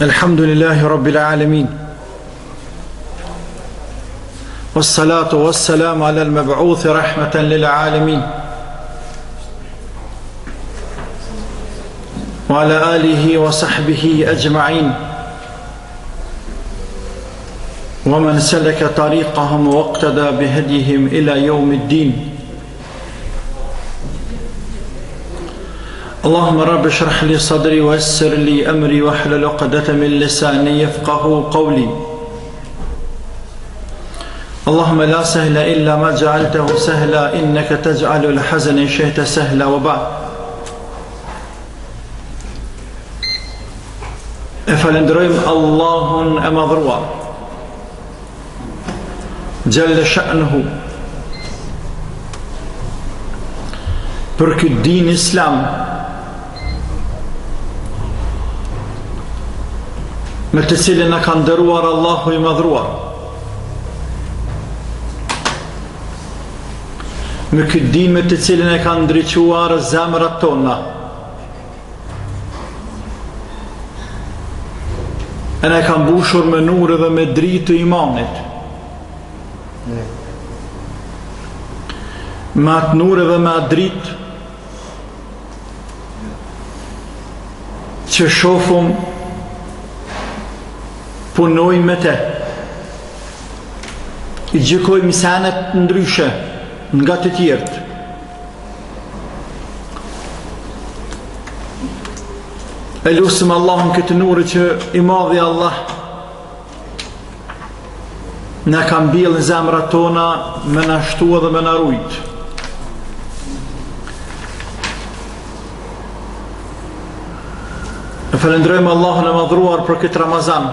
الحمد لله رب العالمين والصلاة والسلام على المبعوث رحمة للعالمين وعلى آله وصحبه أجمعين ومن سلك طريقهم واقتدى بهديهم إلى يوم الدين اللهم رب اشرح لي صدري ويسر لي امري واحلل عقدة من لساني يفقه قولي اللهم لا سهل الا ما جعلته سهلا انك تجعل الحزن ان شئت سهلا وبعد فلندرويم الله اما ضروا Xhel-le shanuhu Për këtë din islam Me të cilin na ka nderuar Allahu i madhruar Me këtë din me të cilin e ka ndriçuar zemrat tona E na ka mbushur me nure dhe me dritë të imanit. Me atë nure dhe me atë dritë që shofim punojmë me te. I gjykojmë senet ndryshe nga të tjerët. E lusim Allahun këtë nur që i madhi Allah na ka mbjellë në zemrat tona me na shtu edhe me na rujt E falendrojmë Allahun e madhruar për këtë Ramazan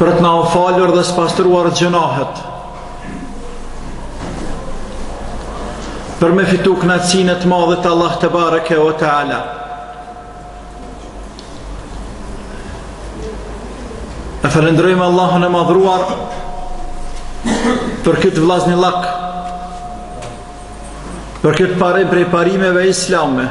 Për të na u falur dhe spastruar gjënahet Për me fitu knatësin e të madhit Allah tebareke ue teala E falendrojmë Allahun e madhruar Për këtë vllaznillak Për këtë parim prej parimeve islame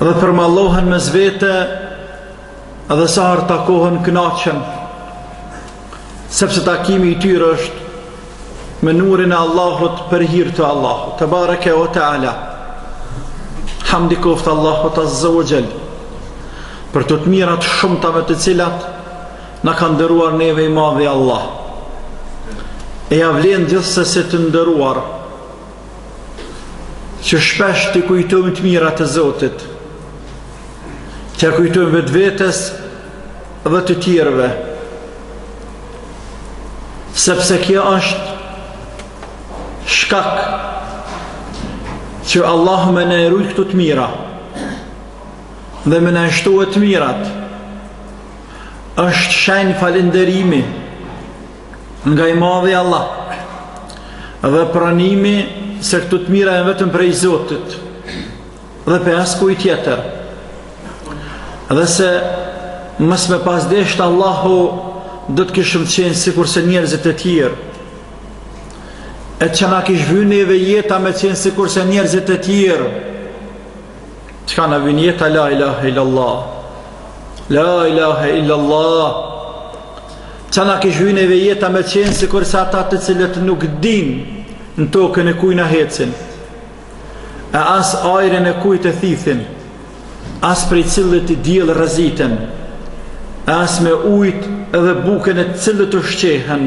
Dhe përmallohen mes vete Dhe sa herë takohen kënaqen Sepse takimi i tyre është Me nurin e Allahut për hirë të Allahut Tebareke ue teala Hamdi koftë Allahut azze ue xhel Për këto të mirat shumta me të cilat Na ka nderuar neve i madhi Allah E ja vlen gjithsesi të nderuar Që shpesh t'i kujtojmë të mirat e Zotit T'ja kujtojmë vetvetes dhe të tjerëve Sepse kjo është shkak Që Allah me na i rujt këto të mira Dhe me na i shtu të mirat është shenjë falënderimi nga i madhi Allah dhe pranimi se këto të mira janë vetëm prej Zotit dhe prej askujt tjetër dhe se mos me pas dasht Allahu do të kishim qenë sikurse njerëzit e tjerë. E çka na kish vy neve jeta me qenë sikurse njerëzit e tjerë. Çka na vyn jeta la ilahe illallah. La ilahe illallah. Çka na kish vy neve jeta me qenë sikurse ata të cilët nuk din në tokën e kujna hecin. E as ajrin e kujt e thithin. As prej cilit diell rreziten. As me ujt edhe bukën e të cilit ushqehen.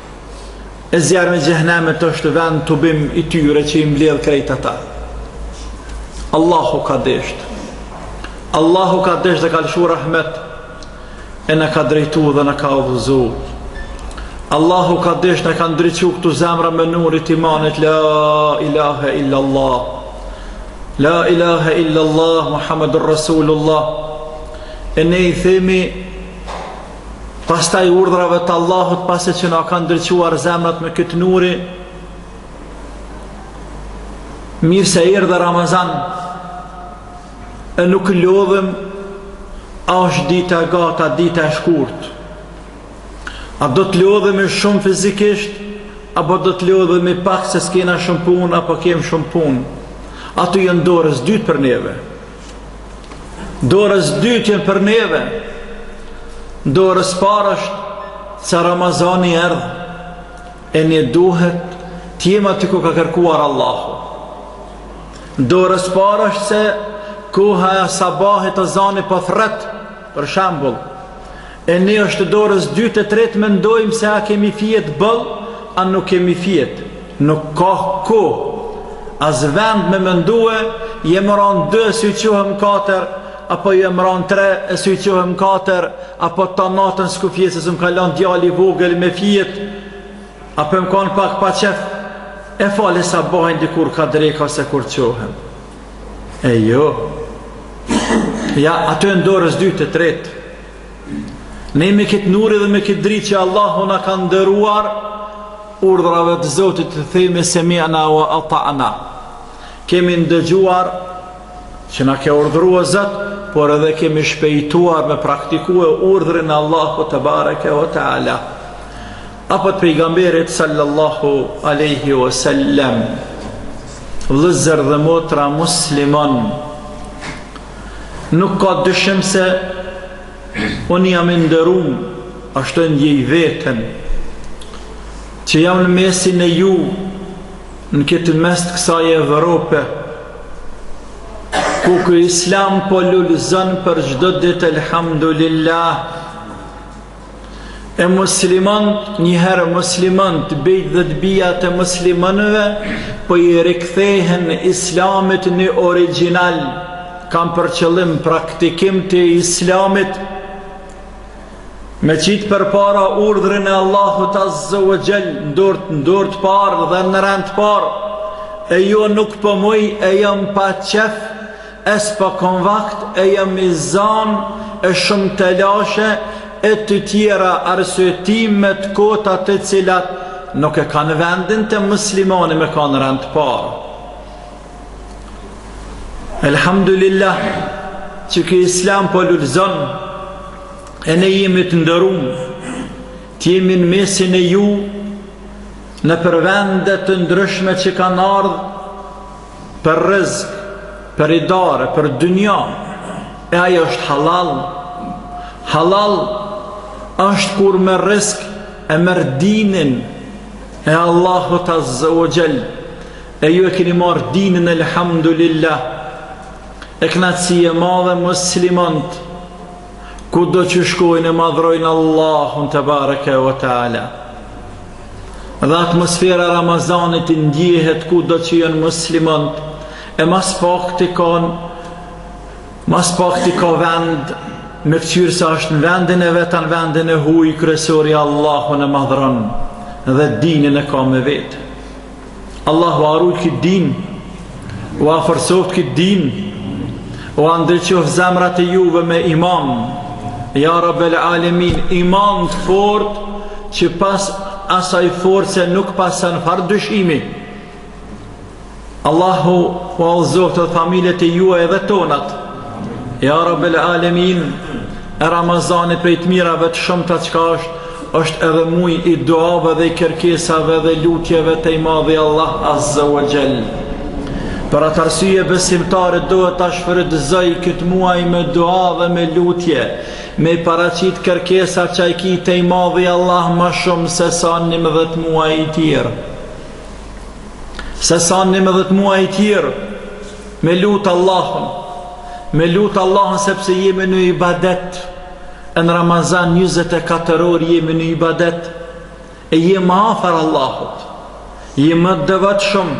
E zjarrmi i xhehnemit është vendtubim i tyre që i mbledh krejt ata. Allahu ka desht. Allahu ka dasht dhe ka lëshu rahmet e na ka drejtu dhe na ka udhëzu. Allahu ka dasht na ka ndriçu këto zemra me nur t'imanit La ilahe illa Allah La ilahe illa Allah Muhammedur Rasulullah E ne i themi pastaj urdhrave të Allahut pasi që na ka ndriçuar zemrat me këtë nur mirë se erdhe Ramazan e nuk lodhemi a është dita e gatë, dita e shkurt a do të lodhemi shumë fizikisht apo do të lodhemi pak se s'kena shumë punë apo kemi shumë punë ato janë dorës dytë për neve Dorës dytë janë për neve. Dorës parë është se Ramazani erdh e ne duhet të jemi aty ku ka kërkuar Allahu. Dorës parë është se koha e sabahit ezani po thrret Për shembull, e ne është të dorës dytë e tretë mendojmë se a kemi fjet boll, a nuk kemi fjet. Nuk ka kohë, as vend me mendue, jam ra në dy e s'un çohem katër, apo jam ra në tre e s'un çohem katër, apo tanë natën s'kam fjet se s'më ka lanë djali i vogël me fjet, apo jam kanë pak pa qef, e fali sabahin dikur ka dreka se kur çohem. E jo. Jo, ato janë dorës dytë, tretë. Ne me këtë nur dhe me këtë dritë që Allahu na ka nderuar, urdhrave të zotit t'i themi semi'na ue ata'na. Kemi ndëgjuar çka na ke urdhrue Zot, por edhe kemi shpejtuar me praktikue urdhrin e Allahut tebareke ue teala. Apo të Pejgamberit sallallahu aleyhi wa sallam Vllezër dhe motra muslimanë Nuk ka dyshim se Unë jam i nderum Ashtu e ndjej veten Që jam në mesin e juve Në këtë mes të kësaj Evrope Ku ky islam po lulëzon për çdo ditë Elhamdulillah e muslimanët njëherë muslimanët të bijt dhe të bijat e muslimanëve po i rikthehen islamit në origjinal kam për qëllim praktikim të islamit me qitë përpara urdhrin e Allahut azze ve xhel n'dorë të parë dhe në rend të parë e jo nuk po muj e jam pa qef E s'po kom vakt e jam i zan e shumë telashe e të tjera arsyetime të kota të cilat nuk e kanë vendin te muslimani me kanë rend të parë Elhamdulillah që ky islam po lulzon e ne jemi të nderum të jemi në mesin e juve nëpër vende të ndryshme që kanë ardhë Për rrizk, për idare, për dynja, e ajo është halal. Halal është kur me rrizk e merr dinin e Allahut Azza wa Jall. E ju e keni marrë dinin elhamdulillah. E kënaqësi e madhe muslimanët kudo që shkojnë e madhërojnë Allahun tebareke ue teala. Dhe atmosfera e Ramazanit ndjehet kudo që jonë muslimanët, e mas pak të kanë, mas pak të ka vend, me këqyrë sa është në vendin e vet a në vendin e huj, kryesorja Allahun e madhron, dhe dinin e ka me veti. Allahu ua rujt këtë din, ua forcoftë këtë din, ua ndriçoftë zemrat e juve me iman, ja rabel alemin, iman të fortë, që pas asaj force nuk pason far dyshimi. Allahu ua udhëzoftë edhe familjet e juve edhe tonat, ja rabel alemin, Ramazani prej të mirave të shumta çka është, është edhe muj i duave dhe i kërkesave dhe lutjeve te i madhi Allah Azza wa Jall. Për atë arsye besimtari duhet ta shfrytëzojë këtë muaj me dua dhe me lutje, me paraqitë kërkesa që ai ki te i madhi Allah ma shumë sesa 11 muaj e tjerë. Sesa 11 muaj e tjerë, Me lut Allahun, me lut Allahun sepse jemi në ibadet, e në Ramazan 24 orë jemi në ibadet, e jemi ma afër Allahut, jemi ma t'devotshëm,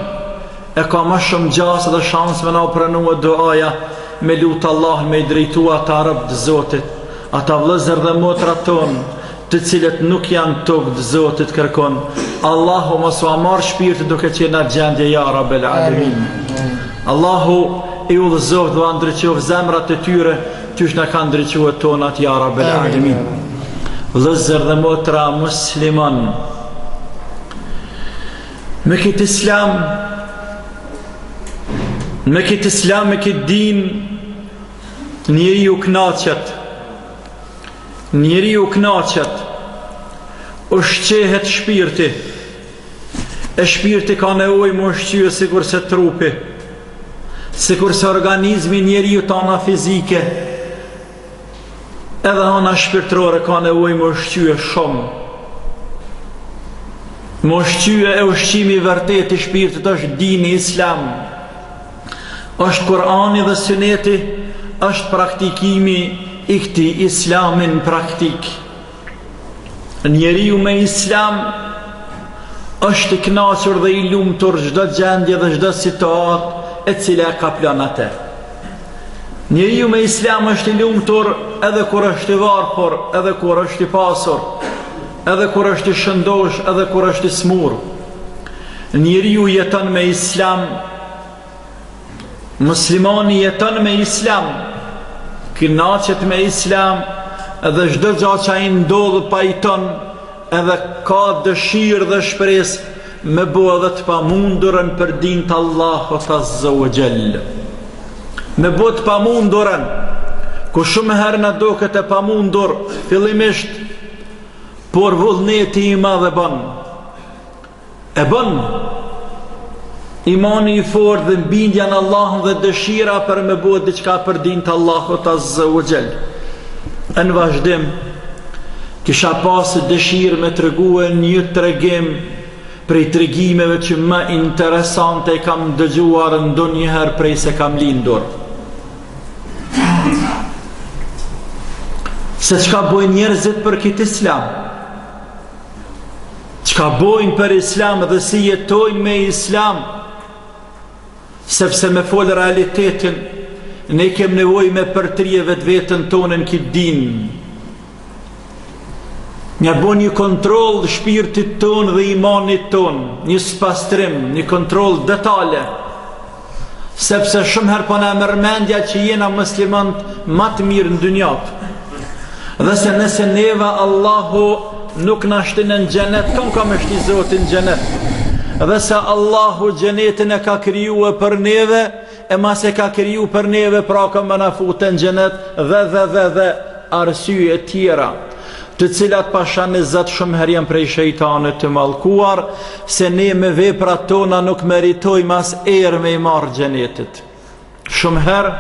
e ka më shumë gjasë dhe shansë me na u pranua duaja, me lut Allahun me i drejtua te rruga e Zotit ata vllezër dhe motrat tona, të cilët nuk janë tu lut Zotit, kërkon Allahu mos ua marr shpirtin duke qenë n'at gjendje ja Rabbel Alamin Allahu i udhëzoft dhe ndriçoft zemrat e tyre qysh na kanë ndriçu tonat ja Rabbel Alamin Vllezër dhe motra muslimane me kit islam me kit islam me kit din njeriu knaqet Njeriu kënaqet, ushqehet shpirti, e shpirti ka nevojë m'u ushqye sikurse trupi, sikurse organizmi i njeriut, ana fizike, edhe ana shpirtrore ka nevojë m'u ushqye shumë. M'u ushqye, e ushqimi i vërtetë i shpirtit është dini islam, Është Kurani dhe Syneti, është praktikimi i këtij islami n'praktikë. Njeriu me islam është i kënaqur dhe i lumtur n'çdo gjendje dhe n'çdo situatë e cila e kaplon atë. Njeriu me islam është i lumtur edhe kur është i varfur, edhe kur është i pasur, edhe kur është i shëndoshë, edhe kur është i smurë. Njeriu jeton me islam Muslimani jeton me islam Kënaqet me islam Edhe çdo gja që i ndodh pajton Edhe ka dëshirë dhe shpresë Me bo edhe të pamundurën për din të Allahut azze ve xhel Me bo të pamundurën Ku shumë herë na doket e pamundur Fillimisht Por vullneti i madh e bon. E bon Imani i fortë dhe bindja në Allahun dhe dëshira për me bo diçka për din të Allahut azza wa jall. Në vazhdim kisha pasë dëshirë me tregue një tregim prej tregimeve që më interesante kam dëgjuar ndonjëherë prej se kam lindur. Se çka bojnë njerëzit për kit islam Çka bojnë për islam dhe si jetojnë me islam Sepse me folë realitetin Ne kem nevojë me përtri vetveten tonë n'kit din Me bo një kontroll shpirtit tonë dhe imanit tonë, një spastrim, një kontroll detal, sepse shumë herë po na e merr mendja që jena muslimanët ma të mirë në dynja, dhe se nëse neve Allahu nuk na shtin në xhenet, kënë ka me shti Zoti në xhenet, dhe se Allahu xhenetin e ka krijue për neve, e masi e ka kriju për neve pra ka me na futë në xhenet dhe dhe dhe dhe arsye tjera të cilat pasha një Zot shumë herë janë prej shejtanit të mallkuar se ne me veprat tona nuk meritojmë as erë me i marrë xhenetit shumë herë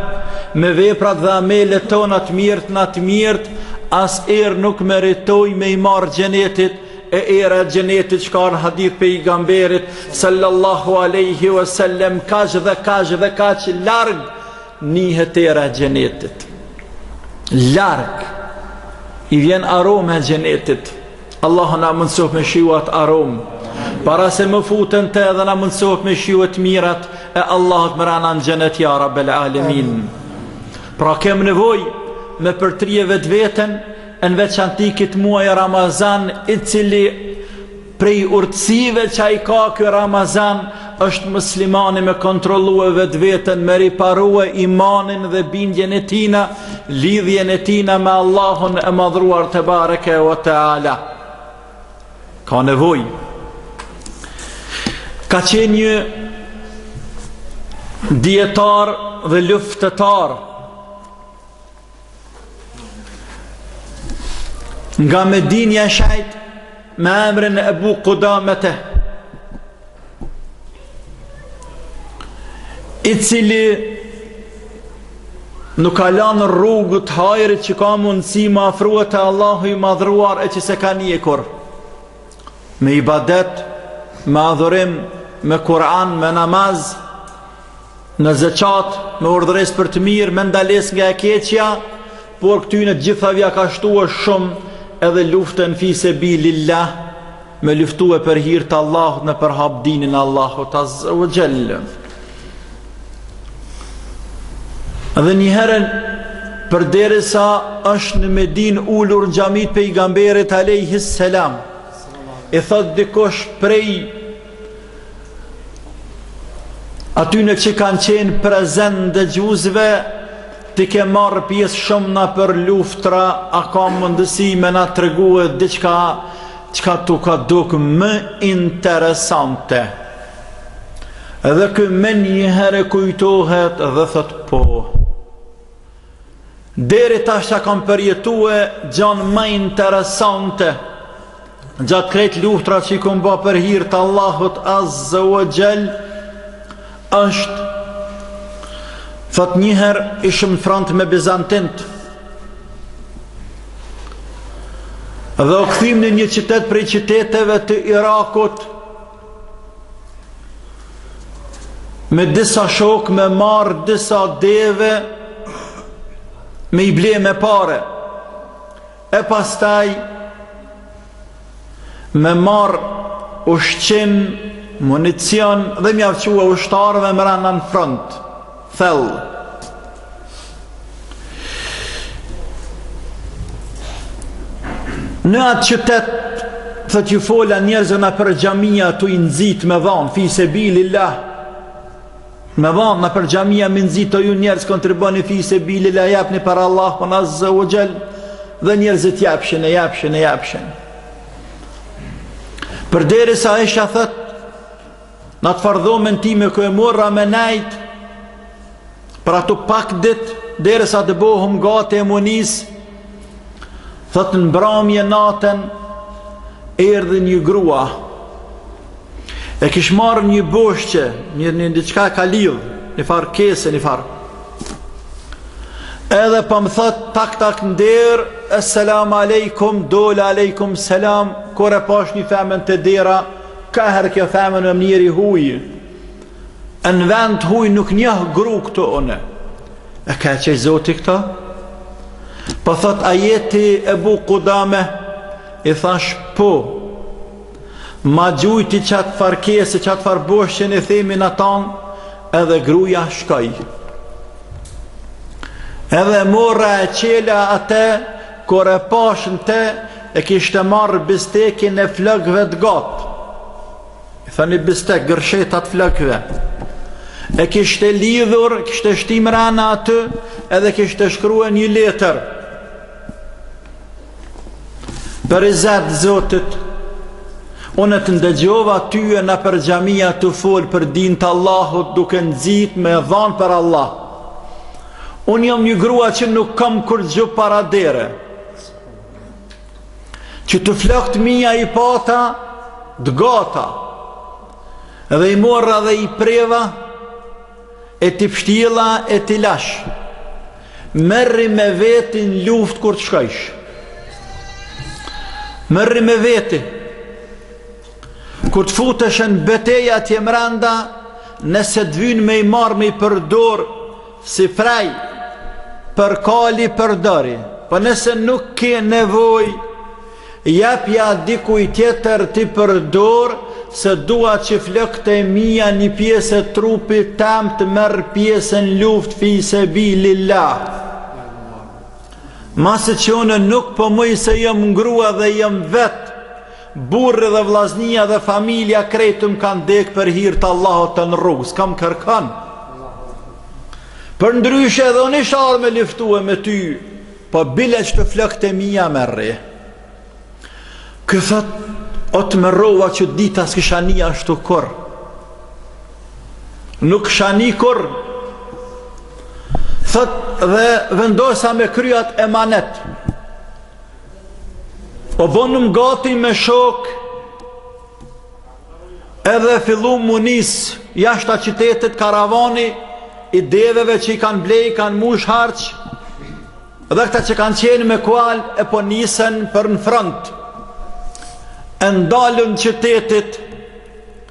me veprat dhe amelet tona të mirët ma të mirët as erë nuk meritojmë me i marrë xhenetit E era e xhenetit çka në hadith pejgamberit Sallallahu aleyhi ve sellem Kaq dhe kaq dhe kaq larg Nihet era e xhenetit Larg I vjen aroma e xhenetit Allahu na mundësoftë me shiju atë aromë Para se me u futë në të edhe na mundësoftë me shijue të mirat E Allahut mrena në xhenet ja rabbel alemin Pra kem nevojë me përtri vetveten në veçanti këtë muaj Ramazan i cili prej urtësive që i ka ky Ramazan është muslimani me kontrollue vetveten me riparue imanin dhe bindjen e tina lidhjen e tina me Allahun e madhëruar tebareke ve teala ka nevojë ka qenë një dijetar dhe luftëtar Nga Medineja shejh me emrin Ebu Kudame i cili nuk ka lanë rrugë të hajrit që ka mundësi me u afrue te Allahu i madhëruar e që s'e ka ndjekur me ibadet me adhurim me Kur'an me namaz Në zeqat me urdhëresë për të mirë, me ndalesë nga e keqja, por këtyne të gjithave ja ka shtuar shumë edhe luftën fi sebilillah, me luftue për hir të Allahut me përhap dinin e Allahut azze ue xhel. Dhe njëherë, përderisa është në Medinë ulur në xhami të pejgamberit alejhi selam, i thotë dikush prej Atyne që kanë qenë prezent ndëgjusve, ti ke marrë pjesë shumë nëpër luftra, a ka mundësi me na tregue diçka çka t'u ka dukë më interesante. Edhe ky menjëherë kujtohet dhe thotë po. Deri tash qa kam përjetue gjan ma interesante gjatë krejt luftrat që i kam ba për hir të Allahut Azze ue Xhel është thot një herë ishim në front me Bizantint dhe u kthym në një qytet prej qyteteve të Irakut me disa shokë me marrë disa deve me i ble me pare e pastaj me marrë ushqim municion dhe me jau çue ushtarëve me ra në front thellë. Në atë qytet thot ju fola njerëzve nëpër xhamia tu i nxit me dhan fi se bilillah me dhan nëpër xhamia me i nxit thot ju njerëz kontribuoni fi se bilillah japni për Allahun Azze ue Xhel dhe njerëzit japshin e japshin e japshin përderisa isha thot N'atë farë dhomën time që e mora me nejt Për ato pak dit Derisa të bohem gati e m'u nis Thot në mbramje natën Erdhi një grua E kish marrë një boshçe Një një diçka ka lidh Një farë kese një farë Edhe po më thot tak tak në derë Esselamu alejkum Dola alejkum selam Kur e pashë një femën te dera Kah erdh kjo femën më njeri i huj Në vend huj nuk njoh gru këtu une E ka çu Zoti këtë Po thot a je ti Ebu Kudame I thashë po Ma gjujti qatë farë kese qatë farë boshçen i themi na atë Edhe gruja shkoi Edhe mora e çela atë Kur e pashë n'te e kishte marrë bistekin e flokëve të gatë, i thoni bistek, gërshetat e flokëve, e kishte lidhur, kishte shti mrena aty, edhe kishte shkrue një letër, për ixhazet Zotit, unë të ndëgjova ty nëpër xhamia tu folë për din të Allahut duke nxitë me dhanë për Allah. Unë jam një grua që nuk kam kurrgjë para dere. Qëto flokët e mia i pata të gata. Dhe i mora dhe i preva, e t'i pështjella e t'i lashë. Merri me veti në luftë kur të shkojsh. Merri me vetin. Kur të futesh në betejë atje mrenda, nëse të vynë me i marrë me i përdor si frej, për kali përdori, po nëse nuk ke nevojë, jepja dikujt tjetër t'i përdorë, se dua që flokët e mia një pjesë e trupit tem të marrë pjesë në luftë fi sebililah. Masi që unë nuk po muj se jom grua dhe jom vetë, Burri dhe vllaznia dhe familja krejt më kanë dek për hir të Allahut në rrugë, s'kam kërkan. Përndryshe edhe unë isha ardh me luftue me ty, po bile qeto flokët e mia merri. Ky thot, ato m'u rrofsha që dita s'kisha ni ashtu kurrë. Nuk kisha ni kurrë. Thot dhe vendosa me kry at emanet. Emanet Po bonem gati me shokë Edhe filloi me u nisë Jashta qytetit karavani I deveve që i kanë blej Kanë mush harxh Dhe këta që kanë qenë me kuaj E po nisen për në front E n'dalje t'qytetit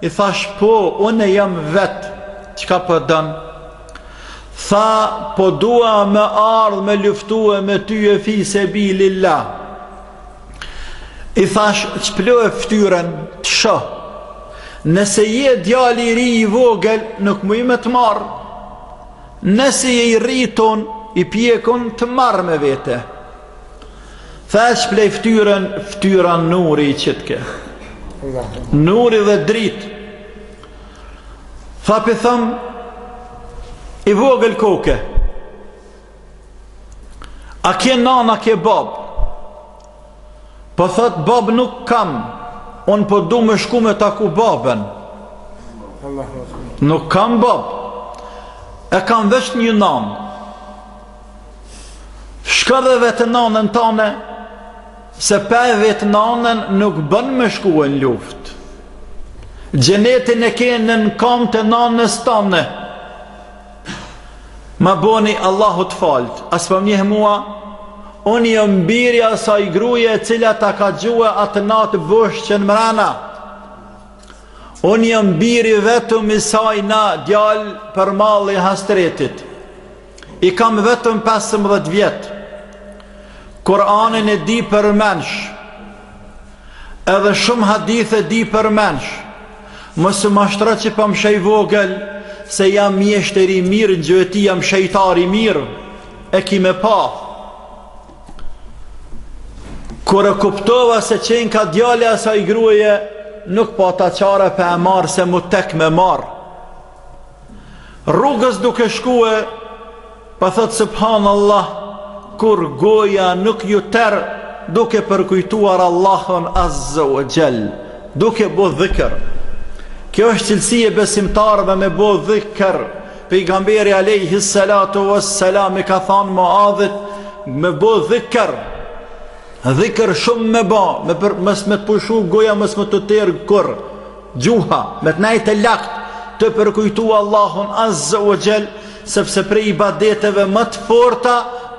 I thashë po, unë jam vetë, çka po don? Tha, po dua me ardhë me luftue me ty fi sebililah. I thashë, shploje ftyrën, të shoh. Nëse je djalë i ri i vogël, nuk muj me të marrë. Nëse je i rritun, i pjekun të marr me vete. Tha e shploi ftyrën, ftyra nuri i qitke. Nur dhe dritë. Tha p'i thom, i vogël koke. A ke nanë, a ke babë? Po thot, babë nuk kam, unë po du me shku me taku babën. Nuk kam babë, e kam veç një nanë. Shko dhe vete nanën tane, se pa e vetë nanën nuk bën me shkue në luftë. Xhenetin e ke nën kambë të nanës tane. M'ia boni Allahu të faltë, a s'po m'njeh mua, unë jom biri i asaj gruje e cila ta ka gjue atë natë bohçen mrena. Unë jom biri i vetëm i saj nane, djalë për mall e hasretit. I kam vetëm 15 vjet. Kur'anin e di përmensh. Edhe shumë hadithe i di përmensh. Mos u mashtro që po më sheh vogël se jam mjeshtër i mirë, n'gjueti jam shejtar i mirë. E ki me pa. Kur e kuptova se qenka djali asaj gruaje, nuk pata çare pa e marrë se m'u tek me marrë. Rrugës duke shkue, po thotë subhanallah, kurrë goja nuk ju ter duke përkujtuar Allahun azze ue xhel, duke bo dhikër. Kjo është cilësi e besimtarëve me bo dhikër, Pejgamberi alejhi salatu ue selam i ka thanë Muadhit, me bo dhikër, dhikër shumë me bo, me për, mos me të pushu goja, mos me t'u ter kurrë, Gjuha, me të nejt e lagtë, tu përkujtu Allahun Azze ue Xhel, sepse prej ibadeteve më të forta,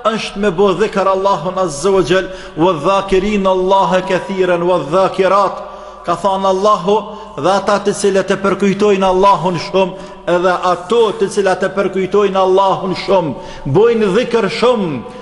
është me bo dhikër Allahun Azze ue Xhel, vedh-dhakirin Allahe kethiren, vedh-dhakirat, ka thonë Allahu, dhe ata të cilët e përkujtojnë Allahun shumë, edhe ato të cilat e përkujtojnë Allahun shumë, bojnë dhikër shumë,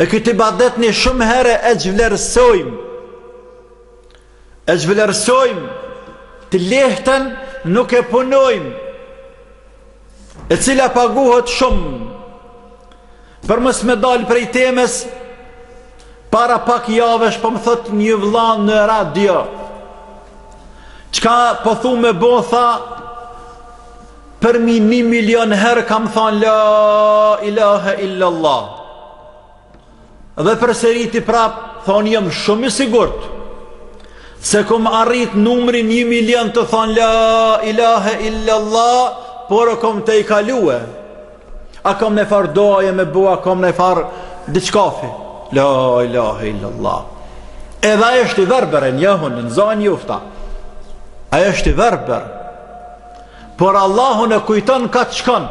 E këtë ibadet ne shumë herë e zhvlerësojmë. E zhvlerësojmë, të lehtën nuk e punojmë. E cila paguhet shumë. Për mos me dalë prej temës, para pak javësh për po më thotë një vlla në radio. Çka po thu me bo, tha, Përmi një milion herë kam thanë La ilahe illallah Dhe përsëriti prap Tha jam shumë i sigurt Se kom arrit numrin një milion tu thanë La ilahe illallah Por e kom tejkalue A kom najfarë duaje me bo A kom najfarë diçkafi La ilahe illallah Edhe ai është i verbër e njoh unë Në nëzani ufta Ai është i verbër Por Allahun e kujton kah të shkon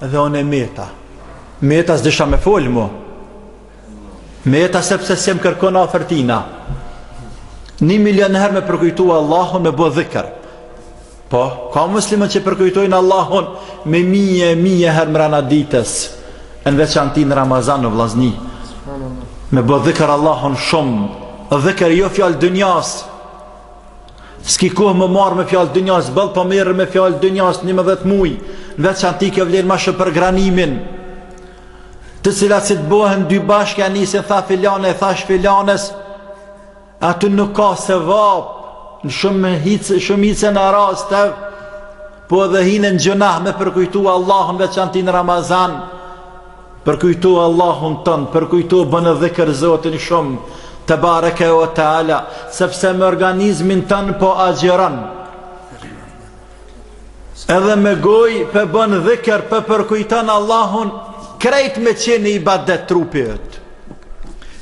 Dhe unë e meta Meta s'disha me folë mo Meta sepse s'jem kërkun afër tina Një milion herë me përkujtu Allahun me bo dhikër Po, ka muslimanë që përkujtojnë Allahun Me mija, mija herë mrena ditës Në veçanti n'Ramazan vllazni Me bo dhikër Allahun shumë Dhikër jo fjalë t'dynjasë S'ki kohë me marrë me fjalë dynjas, boll po merr me fjalë dynjas njëmbëdhjetë muaj, në veçanti kjo vlen më shumë për granimin, të cilat si të bëhen dy bashkë ja nisin tha filane e thash filanes, aty nuk ka sevap, në shumicë, shumicën e raste, po edhe hinë në gjynah me përkujtu Allahun në veçanti në Ramazan, Përkujto Allahun tënd, përkujto bën dhikr Zotin shumë, tebareke ve teala, sepse me organizmin tënd po agjëron. Edhe me gojë po bën dhikr po e përkujton Allahun, krejt me qenë ibadet trupi yt.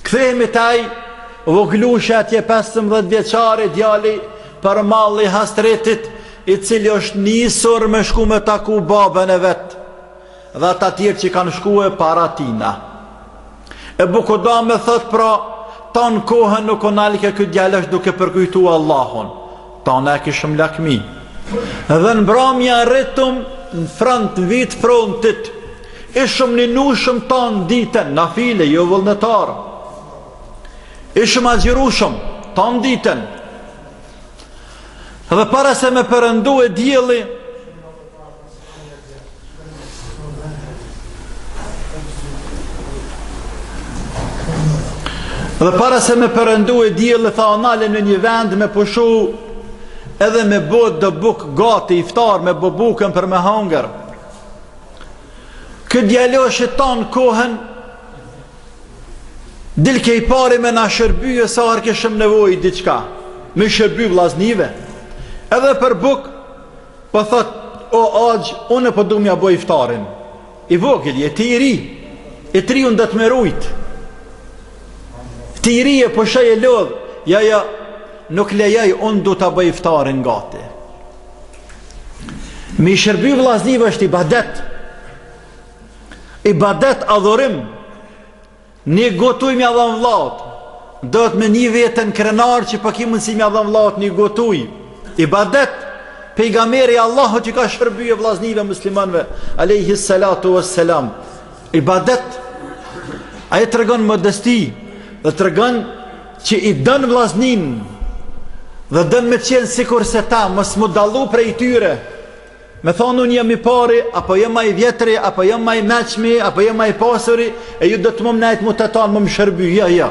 Kthehemi te ai voglushi atje 15 vjeçari djali për malli hasretit, i cili është nisur me shku me taku babën e vetë. Dhe ata tjerë që kanë shkue para tina. Ebu Kudame thot pra, tanë kohën nuk u nalke ky djalosh duke përkujtu Allahun. Tanë e kishim lakmi. Dhe në mbramje mrritëm në front në vijë të frontit. Ishëm ninushëm tanë ditën, nafile, jo vullnetarë. Ishëm agjërushëm, tanë ditën. Dhe para se me perëndue dielli, Dhe para se me perëndue dielli tha u nalëm në një vend me pushu edhe me bo do bukë gati iftar me bo bukën për me hangër. Ky djaloshi tanë kohën dilke i pari me na shërbye sa herë kishim nevojë diçka me i shërby vllaznive edhe për bukë Po thot, o axhë, unë po du me ja bo iftarin. I vogël je, ti i ri. I tri unë dohet me rujt. Ti i ri e po shoh je lodh. Ja, ja, nuk lejoj, unë du ta boj iftarin gati. Me i shërby vllaznive është ibadet. Ibadet adhurim. Ni gotë ujë me ja dhon vllaut. Dohet me ni veten krenar që po ki mundësi me ja dhon vllaut një gotë ujë. Ibadet pejgamberi i Allahut që ka shërbye vllaznive muslimanëve alayhi salatu wassalam. Ibadet ai tregon modesti dhe tregon që i don vllaznin dhe don me qenë sikurse ata mos m'u dallu prej tyre. Me thonë unë jam i pari, apo jam ma i vjetri, apo jam ma i meçmi, apo jam ma i pasuri, e ju dohet me më nejt mu të tanë, me më shërby, ja, ja.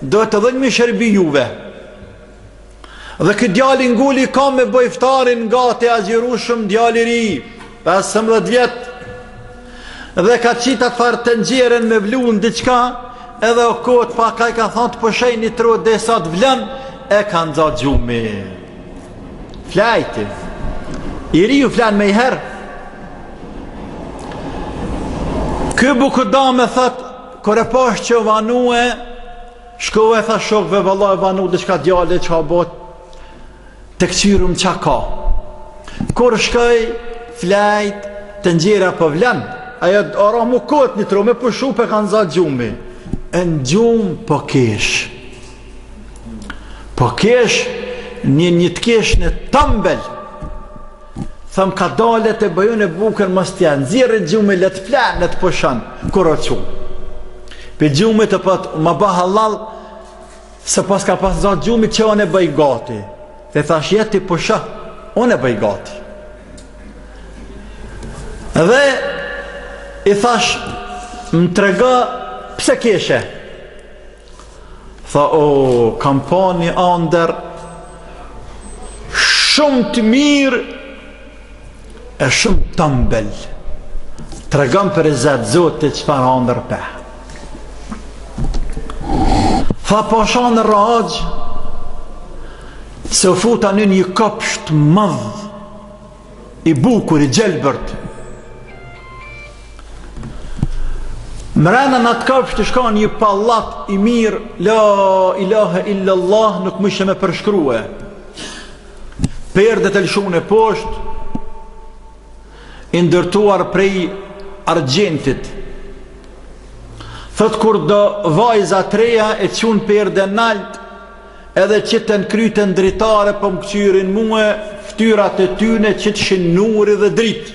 Dohet edhe unë m'i shërby juve. Dhe ky djali nguli kamë me bo iftarin gati agjërushëm djali i ri, 15 vjetë, Dhe ka qit atë farë tenxheren me vlu diçka, edhe o kotë pak ai ka thonë të pushoj një trohë derisa të vlon, e ka nxanë gjumi. Flejti, i riu flen meniherë, Ky buku do me thotë kur e pash që vanu e shkoi e tha shokve valla u vanu diçka djali ça bot Ta këqyrim ça ka Kur shkoi flejt tenxherja po vlon Ai o ra m'u kot një trohë me pushu e ka nxanë gjumi E në gjum po kesh Po kesh një një t'keshne t'ambël Thom kadale ta bëj unë bukën mos t'ja nxjerri gjumin le të flen le të pushon Kur o çu pej gjumit po ma ba hallall Se paska pas zonë gjumi që unë e bëj gati Dhe i thash jo ti pusho unë e bëj gati Dhe I thash Më trego Pse keshe Tha o kam pa një andërr Shumë të mirë E shum t'ambël. Tregom për riza t'Zotit çfarë andërr pe. Tha pash andërr se u futa në një kopsht madh i bukur i gjelbërt. Mrena në atë kopsht ish kon një pallat i mirë, la ilahe illallah, nuk mujsha me përshkrue. Perdet e lëshune poshtë i ndërtuar prej argjentit. Thot kur do vajza t'reja e çun perden nalt edhe qitën krytë në dritare po më këqyrin mue ftyrat e tyne qitshin nur edhe dritë.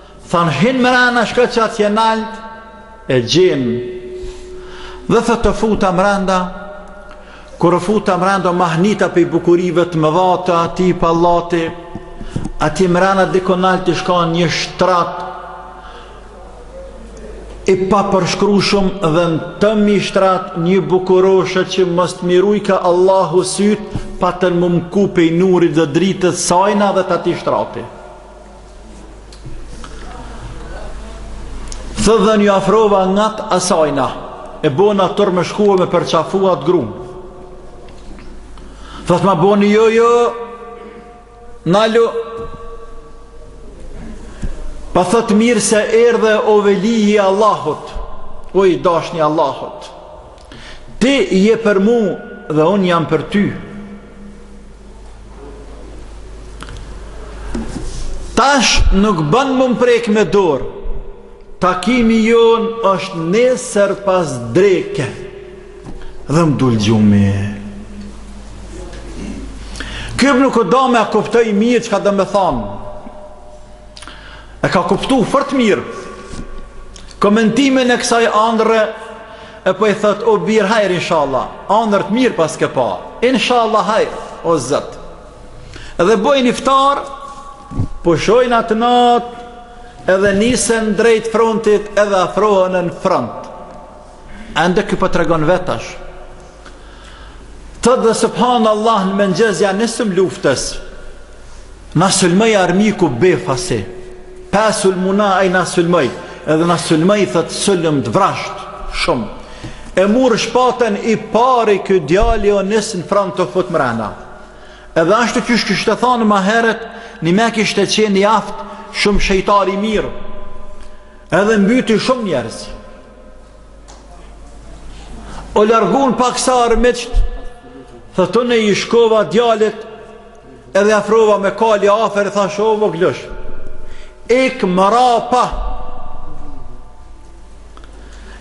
Thanë hin mrena shko qatje nalt e gjin Dhe thot u futa mrenda Kur u futa mrenda u mahnita pej bukurive të mëdha t'atij pallati Atje mrena diku nalt ish kan një shtrat I papërshkrushëm dhe në të mi shtrat një bukuroshe që mos t'm'i rujke Allahu syt Patën m'u mku pej nurit dhe dritës sajna dhe të atij shtrati Thot edhe unë ju afrova ngat asajna E bona turr me shku me përqafu atë grun Thot ma boni jo jo Nalu Po thot mirë se erdhe o veli i Allahut O i dashni i Allahut Ti je për mu dhe unë jam për ty. Tash nuk bën me m'prek me dorë. Takimi jonë është nesër pas dreke. Dhe m'dul gjumi. Ky nuk u da me e kuptu mirë çka do me thanë. E ka kuptu fort mirë. Komentimin e kësaj andre E po i thot o bir hajr inshallah, andër të mirë paske pa. Inshallah hajr o zot. Edhe bojnë iftar, pushojnë atë natë, edhe nisen drejt frontit edhe afrohen në front. Ende ky po tregon veç tash. Thotë dhe subhanallah në mëngjes ia nisëm luftës. Na sulmoi armiku befasi. Pa sulmu na ai na sulmoi. Edhe na sulmoi thotë sulm të vrashtë. Shumë. E murr shpatën i pari ky djali u nis në front u fut mrena. Edhe ashtu qysh kishte thanë ma herët, nime kishte qenë i aftë, shumë shejtar i mirë. Edhe mbyti shumë njerëzë. U largun paksa armiqt Tha unë i shkova djalit Edhe afrova me kali afer Thashë o voglush Ik mrapa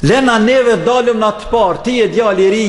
Lena neve të dalim në të par Ti e djali ri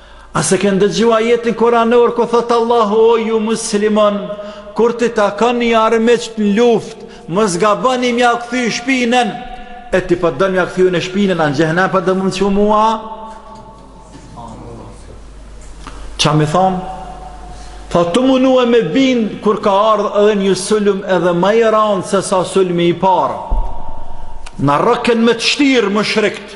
A se ke ndëgju ajetin kuranor kur thot Allahu o ju muslimon, kur t'i takoni armiqt në luft, mos gaboni m'ia kthy shpinën, e ti po don m'ia kthy unë shpinën, a n'xhehnem po don me m'çu mua? Ça me i thanë? Tha tu u munu me e bind kur ka ardhë edhe një sulm edhe ma i randë se sa sulmi i parë. Na rroken me të shtirë mushrikët.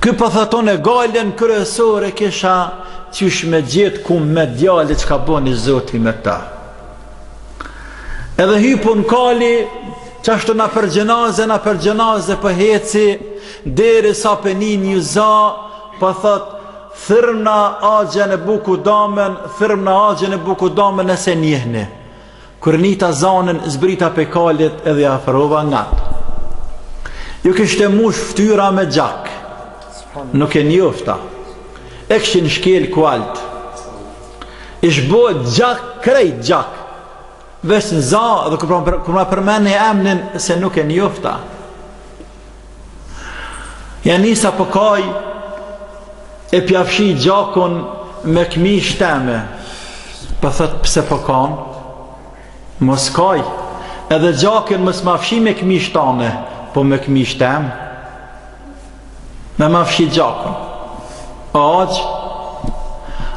Ky po thot unë gajlen kryesore kesha qysh me gjet ku m'e djali çka boni zoti me ta. Edhe hypa n'kali qashtu nëpër xhenaze nëpër xhenaze po heci derisa po ni një za po thot thirrma axhën Ebu Kudamen thirrma axhën Ebu Kudamen nëse njihni. Kur nita zanin, zbrita pej kalit edhe afrova ngat. Ju kishte mush ftyra me gjak. Nuk e njofta. E kishin shkel kualt. Ish bo gjak, krejt gjak. Veç në za dhe kur ma përmeni emnin se nuk e njofta. Ja nisa po kaj e po ja fshi gjakun me këmish teme. Po thot pse po kan? Mos kaj. Edhe gjakun mos ma fshi me këmish tane, po me këmish teme. Me ma fshi gjakun. O axh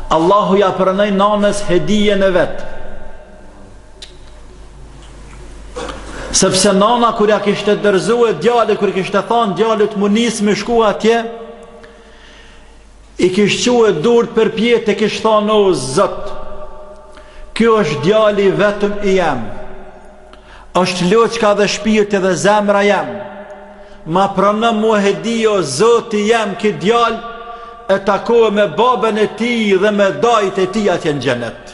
Allahu ja pranoi nanës hedijen e vet. Sepse nana kur ja kishte dorëzue djalin kur i kishte than djalit m'u nis me shku atje, i kish çue durt përpjetë e kish than o zot ky është djali i vetëm i jem është loçka dhe shpirti dhe zemra jem ma prano mu hedi o zoti jem ky djal e tako me babën e tij dhe me dajt e tij atje në xhenet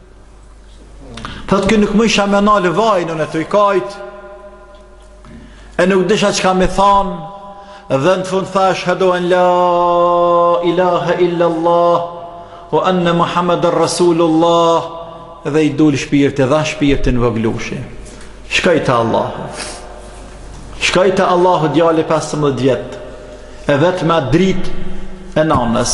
Thot kë nuk mujsha me nalë vajin unë tuj kajt E nuk disha çka me i than Dhe në fund tha Eshhedu en la ilaha illa Allah ue enne Muhammeden Rasulullah Dhe i dul shpirti e dha shpirtin voglushi Shkoj te Allahu Shkoj te Allahu djali 15 vjet E vetmja drit e nanës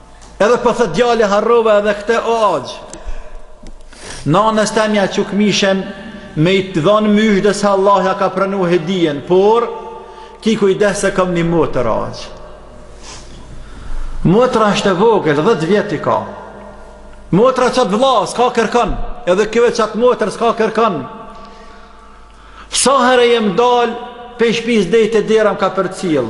Edhe po thot djali harrova edhe këto o axh. Nanës teme ja çu kmishën me i dhon myzhde se Allahu ja ka pranu hedijen, por ki kujdes se kam një motër axh. Motra është e vogël, 10 vjet i ka. Motra qat vëlla, s'ka kërkon, edhe ky veç at motër s'ka kërkon. Sa herë jem dal, pej shpis dej te dera më ka përcjell.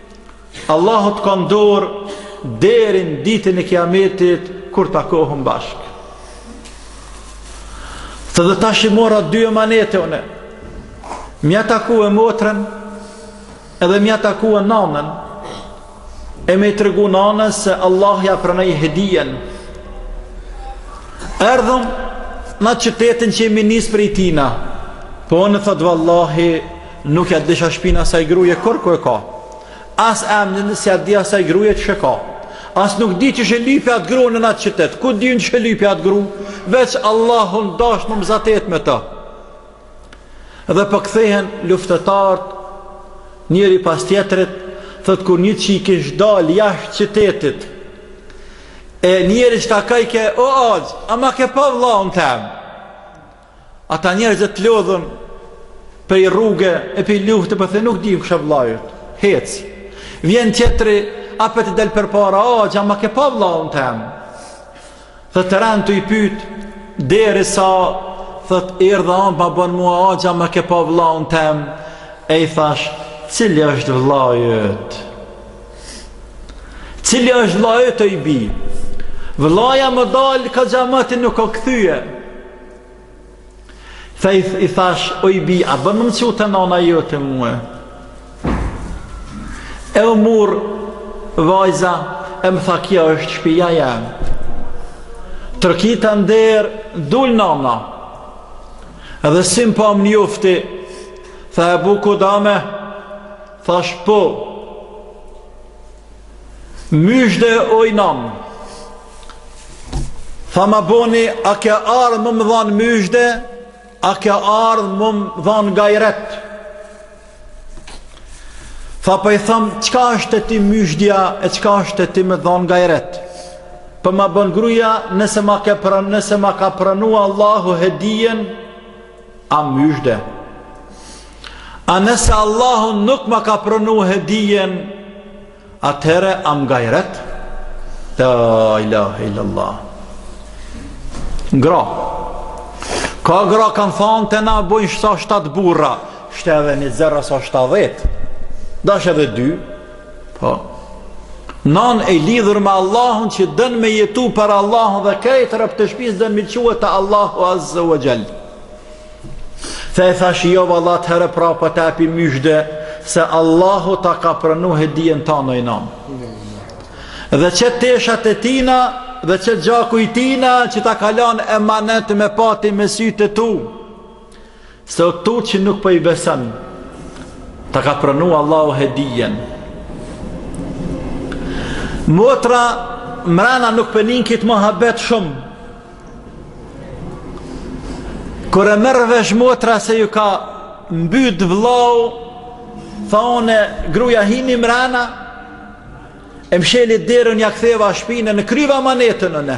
Allahu t'ka n'dor deri në ditën e Kiametit kur takohem bashk. Edhe tash i mora dy emanete unë. M'ja takue motrën edhe m'ja takue nanën e me i tregu nanës se Allahu ja pranoj hedijen. Erdhëm n'atë qytetin që jemi nis prej tina, po unë thotë vallahi Nuk ja disha shpinë asaj gruje kur ku e ka. As emnin s'ja di asaj gruje qysh e ka. As nuk di qysh e lypi atë grue n'atë qytet. Ku di unë qysh e lypi atë gru? Veç Allahu n'dasht më m'zatet me të. Dhe po kthehen luftëtarët njëri pas tjetrit, thotë kur një çikë ish dal jashtë qytetit, e njëri çika kajke, o axh, a ma ke pa vllaun tem. Ata njerëzit t'lodhun prej rruge e prej lufte, po thotë nuk di m'kush a vllau yt. Hec. Vjen tjetri, apet i del përpara, "O axhë, a ma ke pa vllaun tem?" Thotë rent tu i pyt derisa thot erdha unë po ma bon mua o axhë, a ma ke pa vllaun tem. E i thash, "Cili është vllau yt?" Cili është vllau yt oj bi? Vllaja m'ka dal ka xhamati nuk u kthye. Tha i, i thash, oj bi, a bon me m'çu te nana jote mue? E m'murr vajza, e më tha kjo është shpija jem. Trokita n'derë, dul nana. Edhe si m'pa më njofti, tha Ebu Kudame, thash po, Myzhde oj nanë Tha ma boni a ke ardhë me m'dhanë myzhde A ke ardhë me m'dhanë gajret Tha po po i thom çka është te ti myzhdja e çka është te ti me dhanë gajret Po po ma bën gruja nëse ma, ke nëse ma ka pranu Allahu hedijen Am myzhde. A nëse Allahu nuk ma ka pranu hedijen, atëhere am gajret. La ilahe illallah. Gra. Ka gra kanë thanë te na bojnë sa shtatë burra, shte edhe një zero sa shtatëdhjetë. Dash edhe dy, Po. Nan e lidhur me Allahun që don me jetu për Allahun dhe krejt robt e shpis don me i çu te Allahu Azze ue Xhel. Thotë e thash jo vallahi atëherë pra po po ta api myshde se Allahu ta ka pranu hedijen tane oj nanë. Dhe qe teshat e tina dhe qe gjaku i tina që ta ka lan emanet me pa ti me sytë e tu. Se u tut që nuk po i beson, ta ka pranu Allahu hedijen. Motra mrena nuk po e nin kitë muhabet shumë. Kur e merr vesh motra se iu ka mbyt vllau, thonë gruja hini mrena, e msheli derën ia ktheva shpinën e kryva amanetin unë.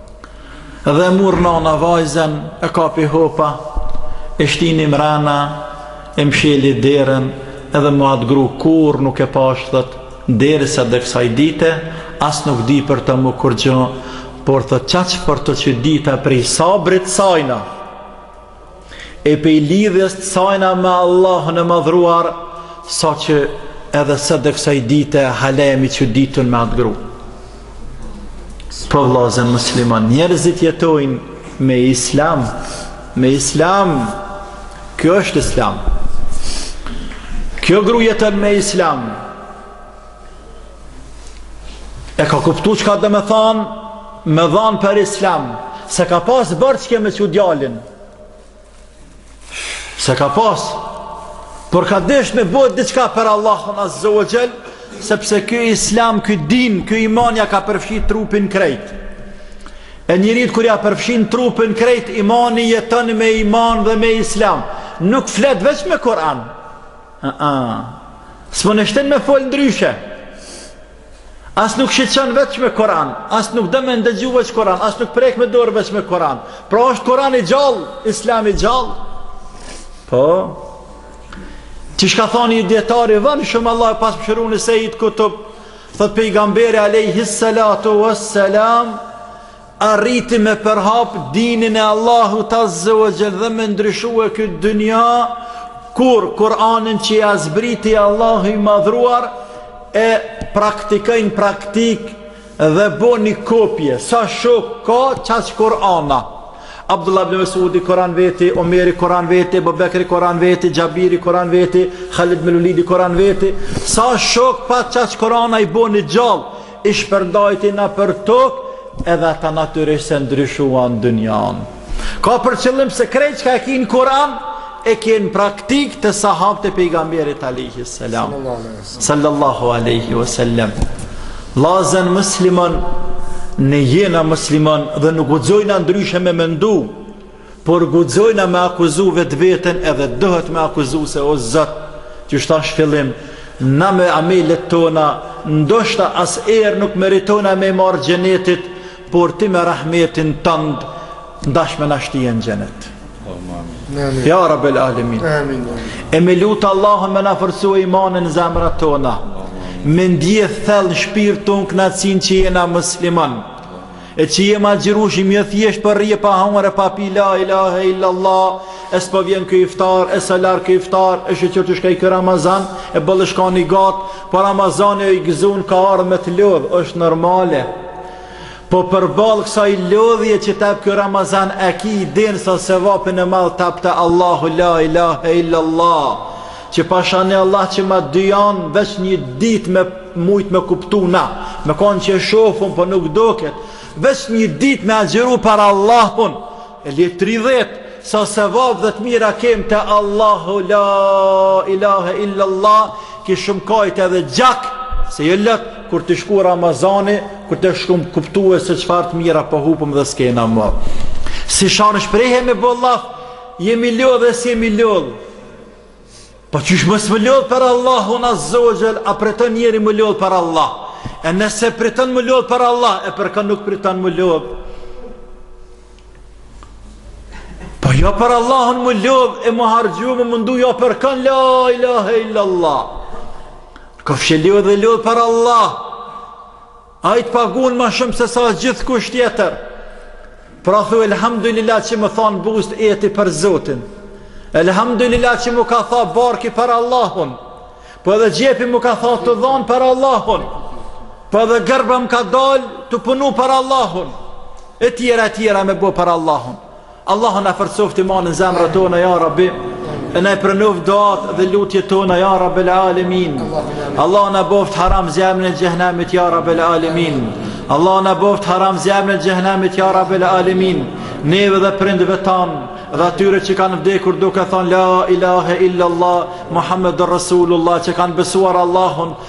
Dhe e murr nana vajzën e kapi hopa, e shtini mrena, e msheli derën, edhe më atë gru kurrë nuk e pash thotë, deri sot dhe kësaj dite, as nuk di për të më kurgjë, por thotë qaq për të e dita prej sabrit sajna. e prej lidhjes të sajna me Allahun e madhruar, sa që edhe sot e kësaj dite hala jemi çuditun me atë gru. Po vllazën musliman, njerëzit jetojnë me islam, me islam, kjo është islam. Kjo gru jeton me islam, E ka kuptu çka domethanë, me dhanë për islam, se ka pasë borxh me e çu djalin. Se ka pasë, por ka dashtë me ba diçka për Allahun Azze ve Xhel, sepse ky islam, ky din, ky iman ia ka përfshi trupin krejt. E njerit kur ia përfshin trupin krejt, imani jeton me iman dhe me islam. Nuk flet veç me Kur'an, Aa. S'mun e shtin me fol ndryshe. As nuk shiqon veç me Kur'an, as nuk do me ndëgju veç Kur'an, as nuk prek me dorë veç me Kur'an. Pra është Kur'an i gjallë, Islam i gjallë. Po. Ti çka thotë ni dijetar i vonshëm, Allahu e pastë mëshiru, Sejid Kutub Thot pejgamberi alejhi salatu wassalam Arriti me përhap dinin e Allahut Azze ve Xhel dhe me ndryshue këtë dynja, kur Kur'anin që ja zbriti Allahu i madhruar, e praktikoi n'praktikë dhe boni kopje, sa shokë ka qaq Kur'ana. Abdullah ibn Mesudi Kur'an veti, Omeri Kur'an veti, Ebu Bekri Kur'an veti, Xhabiri Kur'an veti, Halid ibn Velidi Kur'an veti, sa shokë pat qaq Kur'ana i boni gjallë, I shpërndajti nëpër tokë edhe ata natyrisht se ndryshuan dynjanë. Ka për qëllim se krejt çka e ke në Kur'an e ke në praktikë te sahabët e pejgamberit alejhi selam. Sallallahu alaihi wasallam. Vllazën musliman, ne jena musliman dhe nuk guxojna ndryshe me mendu. Por guxojna me akuzu vetveten edhe duhet me akuzu se o Zot, qysh tash n'fillim, na me amelet tona, ndoshta as erë nuk meritojna me i marrë xhenetit, por ti me rahmetin tënd, n'dash me na shti n'xhenet. Ja Rabbel Alemin. E me lutë Allahun me na forcu imanin në zemrat tona. Me ndje thellë n'shpirt tonë knaqësinë që jena musliman. E që jem agjërueshëm, jo thjesht po rri pa hangër e pa pi, la ilahe illallah, e s'po vjen ky iftar, e sa larg ky iftar, ishalla shkon ky Ramazan, e boll shkon gatë, po Ramazani, o i gëzun, ka ardhë me të lodhë, është normale. Po përballë kësaj lodhje që t'ep ky Ramazan e ki i dinë sa sevapin e madh t'ep te Allahu la ilahe illallah, Që pasha ne Allah që ma dinë veç një dit me mujt me kuptu na me konë që e shofun po nuk doket Veç një dit me agjeru për Allahun e le 30 sa sevap dhe të mira kem te Allahu la ilahe illallah kishum kajt edhe gjak Se jo lët kur të shku Ramazani kur kishum kuptu se qfar të mira po hupëm dhe s'kena më s'ishim shpreh me bo laf Jemi lodh dhe s'jemi lodh Po qysh mos m'u lodh për Allahun Azza wa Jall, a priton njeri m'u lodh për Allah? E nëse priton m'u lodh për Allah, e për kan nuk priton m'u lodh? Po jo për Allahun m'u lodh e m'u harxhu m'u mundu jo për kan la ilaha illa Allah. Kofsh lodh e lodh për Allah. Ai të paguan ma shumë se sa gjithkush tjetër. Pra thu elhamdulillah që m'u thanë buzët eti për Zotin. Elhamdulillah që m'u ka tha barki për Allahun. Po edhe xhepi m'u ka tha tu dhanë për Allahun. Po edhe gërba m'ka dalë tu punu për Allahun. E tjera e tjera me bo për Allahun. Allahu na forcoftë imanin n'zemrat tona ja Rabbi e na pranoft doat dhe lutjet tona ja Rabbel Alemin Allahu na boft haram zjermin e xhehenamit ja Rabbel Alemin Allahu na boft haram zjermin e xhehenamit ja Rabbel Alemin neve dhe prindëve tan dhe atyre që kanë vdekur duke thonë la ilahe illa Allah Muhammedur Rasulullah që kanë besuar Allahun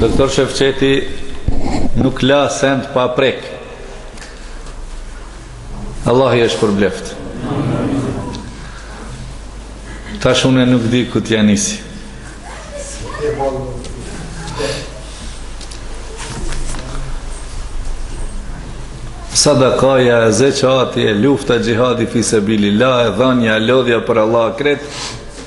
Doktor Shefqeti nuk la send pa prek. Allahu e shpërbleft. Tash une nuk di ku t'ia nisi. Sadakaja, zeqati, lufta, xhihadi fisebilila, dhanja, lodhja për Allah, krejt,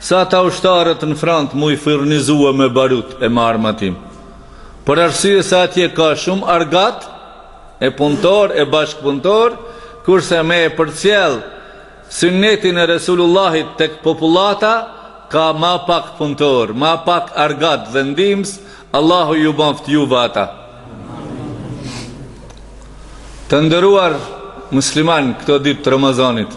Se ata ushtarët në front m'i furnizua me barut e me armatim. Për arsye se atje ka shumë argat e punëtorë e bashkëpunëtorë, kurse me e përcjellë Sunnetin e Resulullahit tek popullata ka ma pak punëtorë, ma pak argat dhe ndihmës, Allahu ju banftë juve ata. Të nderuar muslimanë këto ditë të Ramazanit.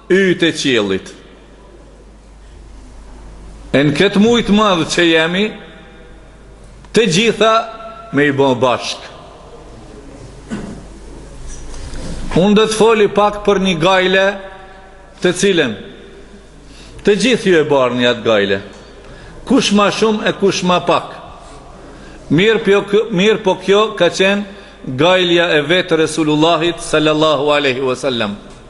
Yjet e qiellit. E në ket muj të madh që jemi, të gjitha me i bo bashkë. Unë do të foli pak për një gajle të cilën të gjithë ju e barni njat gajle. Kush ma shumë e kush ma pak. Mirë, pjo, mirë po kjo ka qenë gajlja e vetë Resulullahit sallallahu aleyhi wasallam.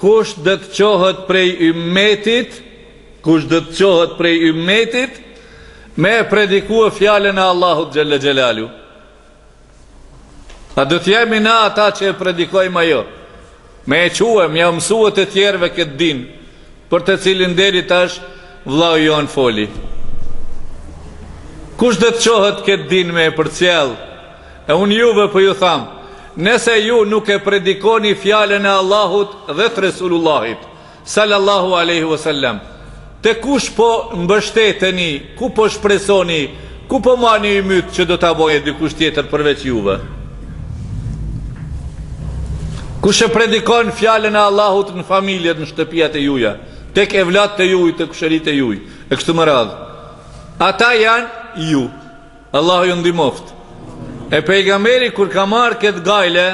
Kush do të çohet prej ymmetit, kush do të çohet prej ymmetit, me e predikue fjalën e Allahut xhelle xhelalu? A do të jemi na ata që e predikojmë ajo? Me e çue, me jau mësue të tjerëve këtë din, për të cilin deri tash vllau jonë foli. Kush do të çohet këtë din me e përcjell? E unë juve po ju tham, nëse ju nuk e predikoni fjalën e Allahut dhe të Resulullahit, sallallahu alejhi ue sellem, te kush po mbështeteni, ku po shpresoni, ku po mani ymyt që do ta boje dikush tjetër përveç juve? Kush e predikon fjalën e Allahut në familjet, në shtëpiat e juja, tek evlatë e juj, te kushëritë e juj, e kështu me radhë, ata janë ju. Allahu ju ndihmoftë. E pejgamberi kur ka marrë këtë gajle,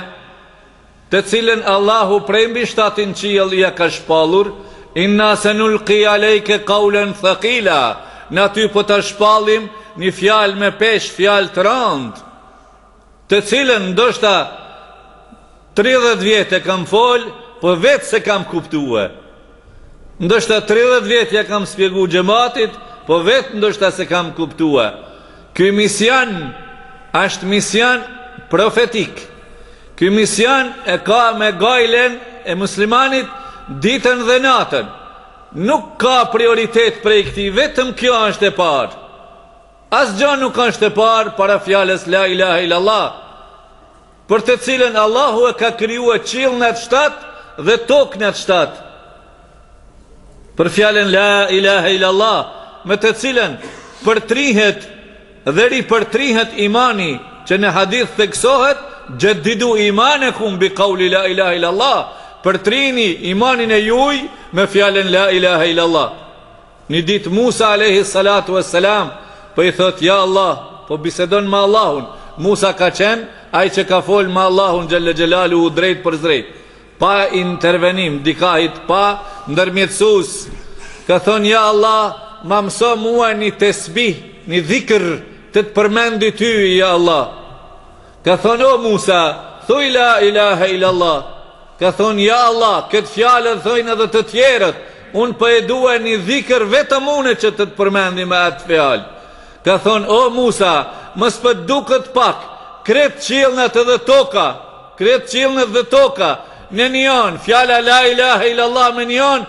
të cilën Allahu prej mbi të shtatin qiell ia ka shpallur, Inna senulqi alejke kaulen thaqila, na ty po ta shpallim një fjalë me peshë, fjalë të rëndë. të cilën ndoshta tridhjetë vjet e kam fol, po vetë s'e kam kuptue. Ndoshta tridhjetë vjet ja kam spjegu xhematit, po vetë ndoshta s'e kam kuptue. Ky mision asht mision profetik. Ky mision e ka me gajlen e muslimanit ditën dhe natën. Nuk ka prioritet prej këtij, vetëm kjo asht e parë. Asgjë nuk është e parë para fjalës La ilahe illallah, për të cilën Allahu e ka krijuar qiellnat shtatë dhe tokënat shtatë. Për fjalën La ilahe illallah, me të cilën përtrihet dhe ripërtrihet imani, që në hadith theksohet, Xheddidu imanekum bi kauli La ilahe illallah, përtrini imanin e juj me fjalën La ilahe illallah. Një ditë Musa alejhi salatu e selam po i thotë ja Allah, po bisedon me Allahun, Musa ka qenë ai që ka folë me Allahun xhelle xhelaluhu drejtpërdrejt, pa intervenim dikahit pa ndërmjetësus, ka thonë ja Allah ma mëso mua një tesbih një dhikr të të përmendi ty ja Allah, Ka thonë o Musa, thuj la ilahe illallah, ka thonë ja Allah, këtë fjalë e thojnë edhe të tjerët, unë po e dua një dhikër vetëm unë që të të përmendi me atë fjalë. Ka thonë o Musa, mos po të duket pak, krejt qiellnat edhe toka, krejt qiellnat dhe toka, në një anë, fjala la ilahe illallah me një anë,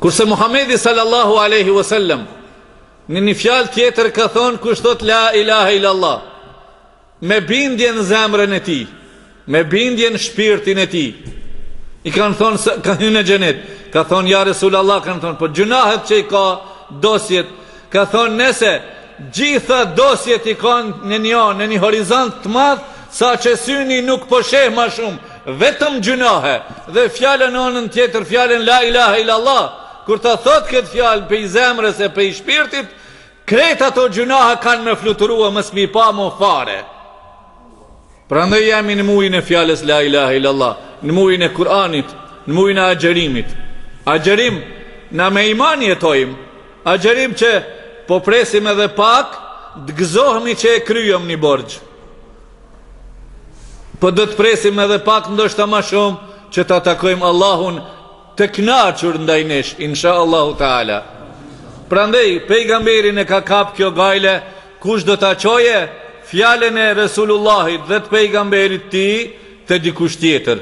Kurse Muhamedi sallallahu alaihi wasallam në një fjalë tjetër ka thonë kush thot la ilaha illa Allah me bindje n'zemrën e tij, me bindje n'shpirtin e tij. I kanë thonë ka hy në xhenet. Ka thonë ja Resulullah kanë thonë po gjynahet që i ka dosjet. Ka thonë nëse Gjitha dosjet t'i kon në një anë, në një horizont të madh, saqë syni nuk po sheh ma shumë, vetëm gjynahe. Dhe fjalën n'onën tjetër, fjalën la ilahe illallah, kur ta thotë këtë fjalë prej zemrës e prej shpirtit, krejt ato gjynahe kanë me fluturue, mos me i pa mo fare. Prandaj jemi në muajin e fjalës la ilaha illallah, në muajin e Kur'anit, në muajin e agjërimit. Agjërim, na me iman jetojmë. Agjërim që po presim edhe pak, të gëzohemi që e kryem një borxh. Po do të presim edhe pak ndoshta ma shumë që ta takojmë Allahun Të kënaqur ndaj nesh insha Allahu Teala prandej pejgamberin e ka kap kjo gajle kush do ta çojë fjalën e Resulullahit dhe të pejgamberit t'tij te dikush tjetër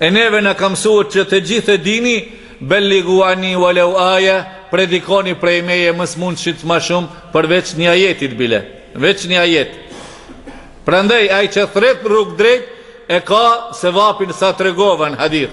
e neve na ka mësuar që të gjithë e dini bellighu anni walau aje predikoni prej meje në s'mundshit ma shumë përveç një ajetit bile veç një ajet prandej ai që thrret n'rrugë t'drejtë e ka sevapin siç tregova në hadith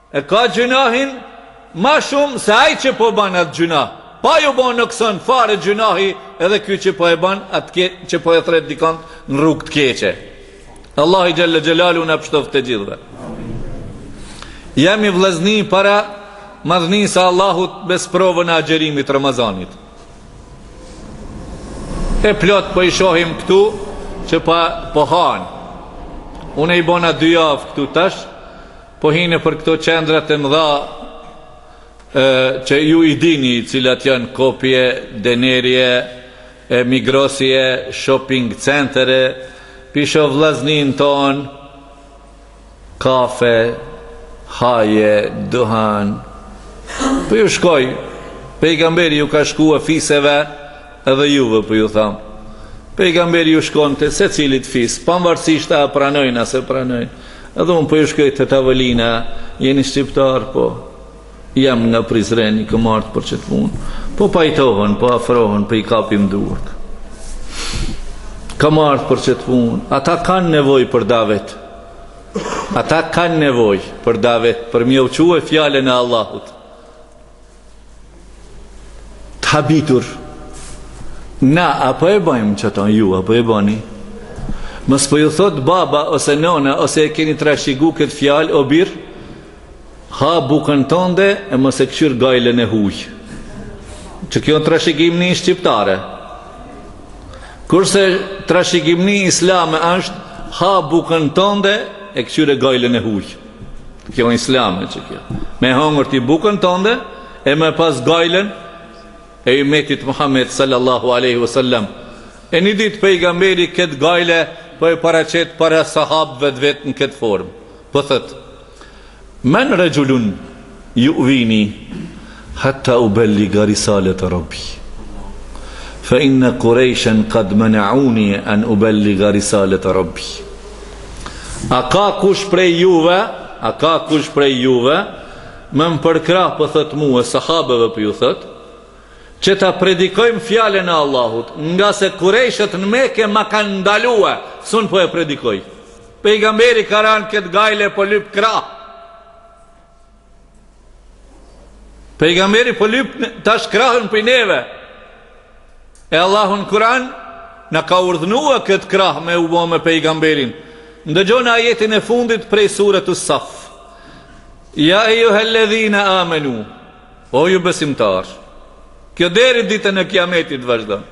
E ka gjynahin ma shumë se ai që po ban atë gjynah. Pa ju bo noksan fare gjynahi edhe ky që po e ban atë që po e thrret dikon në rrugë të keqe. Allahu xhalla xhelalu na pshtoftë të gjithëve. Jemi vllazni para madhnisë së Allahut me sprovën e agjerimit të Ramazanit. E plot po i shohim këtu që po han. Unë i bona dy javë këtu tash, Po hi nëpër këto qendrat e mëdha që ju i dini cilat janë Coop-e, Denner-e, e Migros-e, shopping center-e, p'i shoh vllazninë tonë, kafe, haje, duhan, po ju shkoj, pejgamberi ju ka shkue fiseve, Edhe juve po ju tham, Pejgamberi ju shkonte secilit fis, pamvarësisht a e pranojnë a s'e pranojnë. Edhe unë po ju shkoj te tavolina, jeni shqiptar po jam nga Prizreni, kam ardhë për qëtë punë. Po pajtohen, po afrohen, po i kapim duart. Kam ardhë për qëtë punë, ata kanë nevojë për davet. Ata kanë nevojë për davet, për m'jau çue fjalën e Allahut. Të habitur Na a po e bëjmë qato ju a po e bëni Mos po ju thot baba ose nona ose e keni trashigu këtë fjalë o bir Ha bukën tënde e mos e këqyr gajlën e huj Qëkjo trashigimni shqiptare Kurse trashigimni islame është Ha bukën tënde e këqyre gajlën e huj Kjo islame qëkjo. Me hongër ti bukën tënde e me pas gajlen e imetit Muhammed sallallahu aleyhi vësallam. E një ditë pejgamberi këtë gajle po e paraqet para sahabëve të vetë në këtë formë. Po thot, men rexhulun, Ju'vini hatta uballigha risalata Rabbi fa inna Qurayshan qad mana'uni an uballigha risalata Rabbi A ka kush prej juve, a ka kush prej juve me më përkrah po thot mua sahabeve po ju thot që ta predikojmë fjalën e Allahut, ngase Qurayshët në Mekë ma kanë ndalue s'un po e predikoj. Pejgamberi ka ra n'këtë gajle po lyp krah. Pejgamberi po lyp tash krahën prej neve. E Allahu në Kur'an na ka urdhnu këtë krah me u bë me pejgamberin. Ndëgjoni ajetin e fundit prej suretu Saff. Ja ejjuhel-ledhine amenu, o ju besimtar. Kjo deri n'ditën e kiametit vazhdon.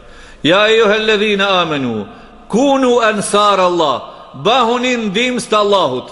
Ja ejjuhel-ledhine amenu, kunu ansar Allah, bahuni ndihmës të Allahut.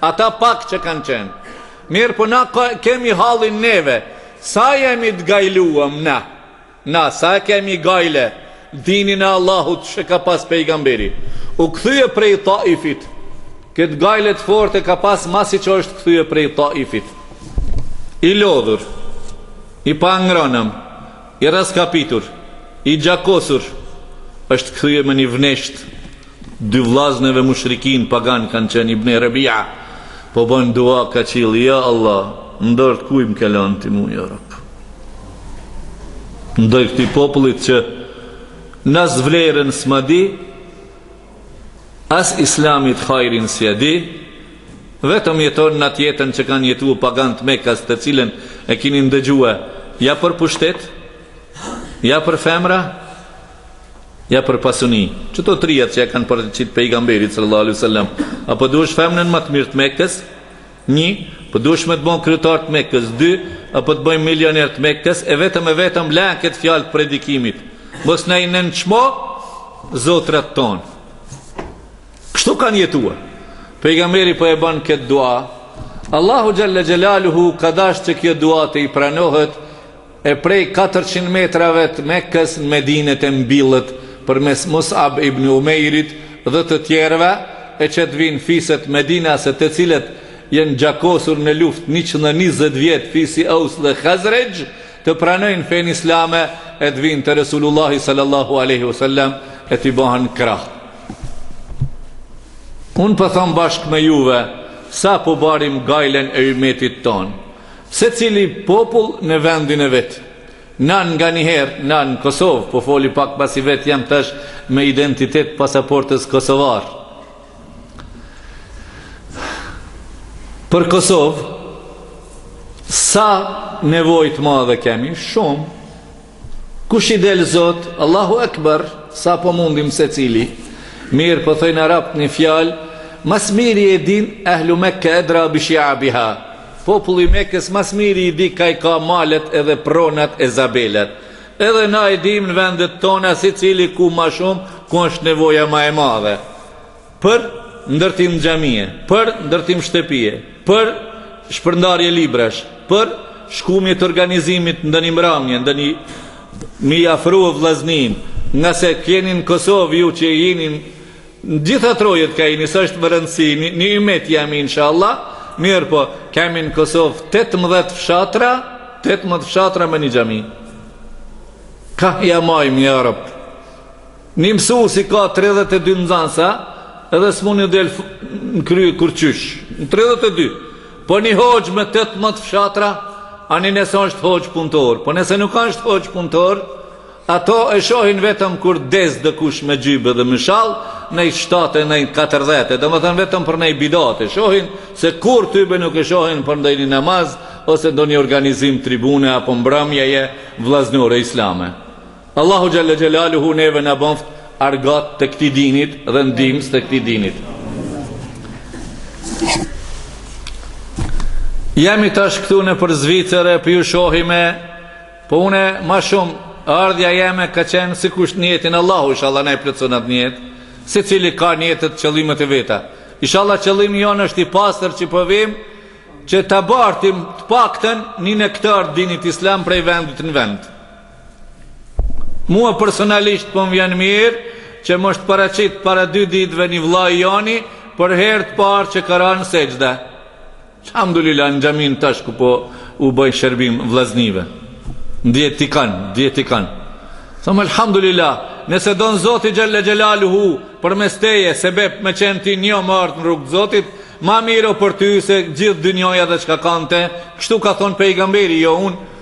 Ata pak që kanë qenë. Mirëpo na kemi hallin neve. Sa jemi të gajluam na. Na sa e kemi gajle. Dinin e Allahut që e ka pas pejgamberi. U kthye prej taifit. Këtë gajle të fortë e ka pas masi që është kthye prej taifit. I lodhur. I pangronëm. I rraskapitur. I gjakosur. është kthye me një vneshtë. Dy vllazneve mushrikinë pagan kan qen ibni rebija po bën dua ka qilli ja Allah n'dorë t'kuj më ke lan ti mu ja rab n'dorë këtij popullit që mu as vlerën s'ma di as islamit hajrin s'ia di vetëm jeton n'at jetën që kan jetu pagantë e Mekës të cilën e kini ndëgjue ja për pushtet ja për femra Ja për pasuni, qëto trijat që e kanë paraqit Pejgamberit sallallahu alejhi wasallam, a po duhesh femnën më të mirë të Mekës? Një, po duhesh me të bon kryetar të Mekës, dy, a po të bëjmë milioner të Mekës, e vetëm e vetëm lene këtë fjalë të predikimit. Mos na i nënçmo zotrat tonë. Kështu kanë jetuar. Pejgamberi po e bën këtë dua. Allahu xhalla xhelaluhu ka dashur që kjo dua t'i pranohet E prej katërqind metrave të Mekës në Medinë të mbillet përmes Mus'ab ibn Umeirit dhe të tjerëve, e që të vijnë fiset medinase të cilët janë gjakosur në luftë njëqind e njëzet vjet fisi Aws dhe Khazraj të pranojnë fenë islame e të vijnë te Resulullahi sallallahu alejhi we sellem e t'i bëhen krah. Unë po them bashkë me juve, sa po barim gajlen e ymmetit tonë. Secili popull në vendin e vet. Nan nganjëher na në Kosovë po foli pak pasi vetë jam tash me identitet pasaportës kosovar. Për Kosovë sa nevojë të madhe kemi, shumë. Kush i del zot, Allahu Ekber, sa po mundim secili. Mirëpo thojnë arabët një fjalë, mas miri e din ehlu Mekke edra bi shi'abiha. Populli i Mekës mas miri i di kaj ka malet edhe pronat e zabelat. Edhe na e dimë në vendet tona secili ku ma shumë, ku është nevoja ma e madhe. Për ndërtim xhamie, për ndërtim shtëpie, për shpërndarje librash, për shkumje të organizimit ndonjë mramje, ndonjë mi afrua vllazninë, ngase jeni në Kosovë ju që jeni në gjitha trojet ka jeni, s'është me rëndësi, një ymet jemi inshallah, mirëpo kemi në Kosovë tetëmbëdhjetë fshatra, tetëmbëdhjetë fshatra me një xhami. Kah ja mbajmë ja Rabb. Një mësues i ka tridhjetë e dy nxansa edhe s'mund ju del në krye kurrqysh. Në tridhjetë e dy. Po një hoxhë me tetëmbëdhjetë fshatra, ani nëse është hoxhë punëtor. Po nëse nuk është hoxhë punëtor, ato e shohin vetëm kur des dikush me xhybe dhe me shall, naj shtatë e naj katërdhjetë, domethënë vetëm për naj bidat e shohin, se kurrë tybe nuk e shohin për ndonji namaz ose ndonjë organizim tribune apo mbramje vllaznore islame. Allahu Xhelle Xhelaluhu neve na bënft argat të këtij dinit dhe ndihmës të këtij dinit. Jemi tash këtu nëpër Zvicër e po ju shohim, po une ma shumë ardhja jeme ka qenë sikush nijetin Allahu, ishalla na e plotëson atë nijet, secili ka nijetet qëllimet e veta. Ishalla qëllimi jonë është i pastër që po vim, po që ta bartim të pakten një nektar dinit islam prej vendit në vend. Mua personalisht po më vjen mirë që më është paraqit para dy ditëve një vëlla i Joni për herë të parë që ka ra në sexhde. Elhamdulilah në xhaminë tash ku po u bëj shërbim vllaznive. Ndje ti kanë, ndje ti kanë. Thom elhamdulilah, nëse don Zoti xhalla xhelaluhu përmes teje sebep me qenë ti njo me ardh në rrugë të Zotit, ma mirë o për ty se gjithë dynjaja dhe çka ka në te, kështu ka thonë pejgamberi jo unë,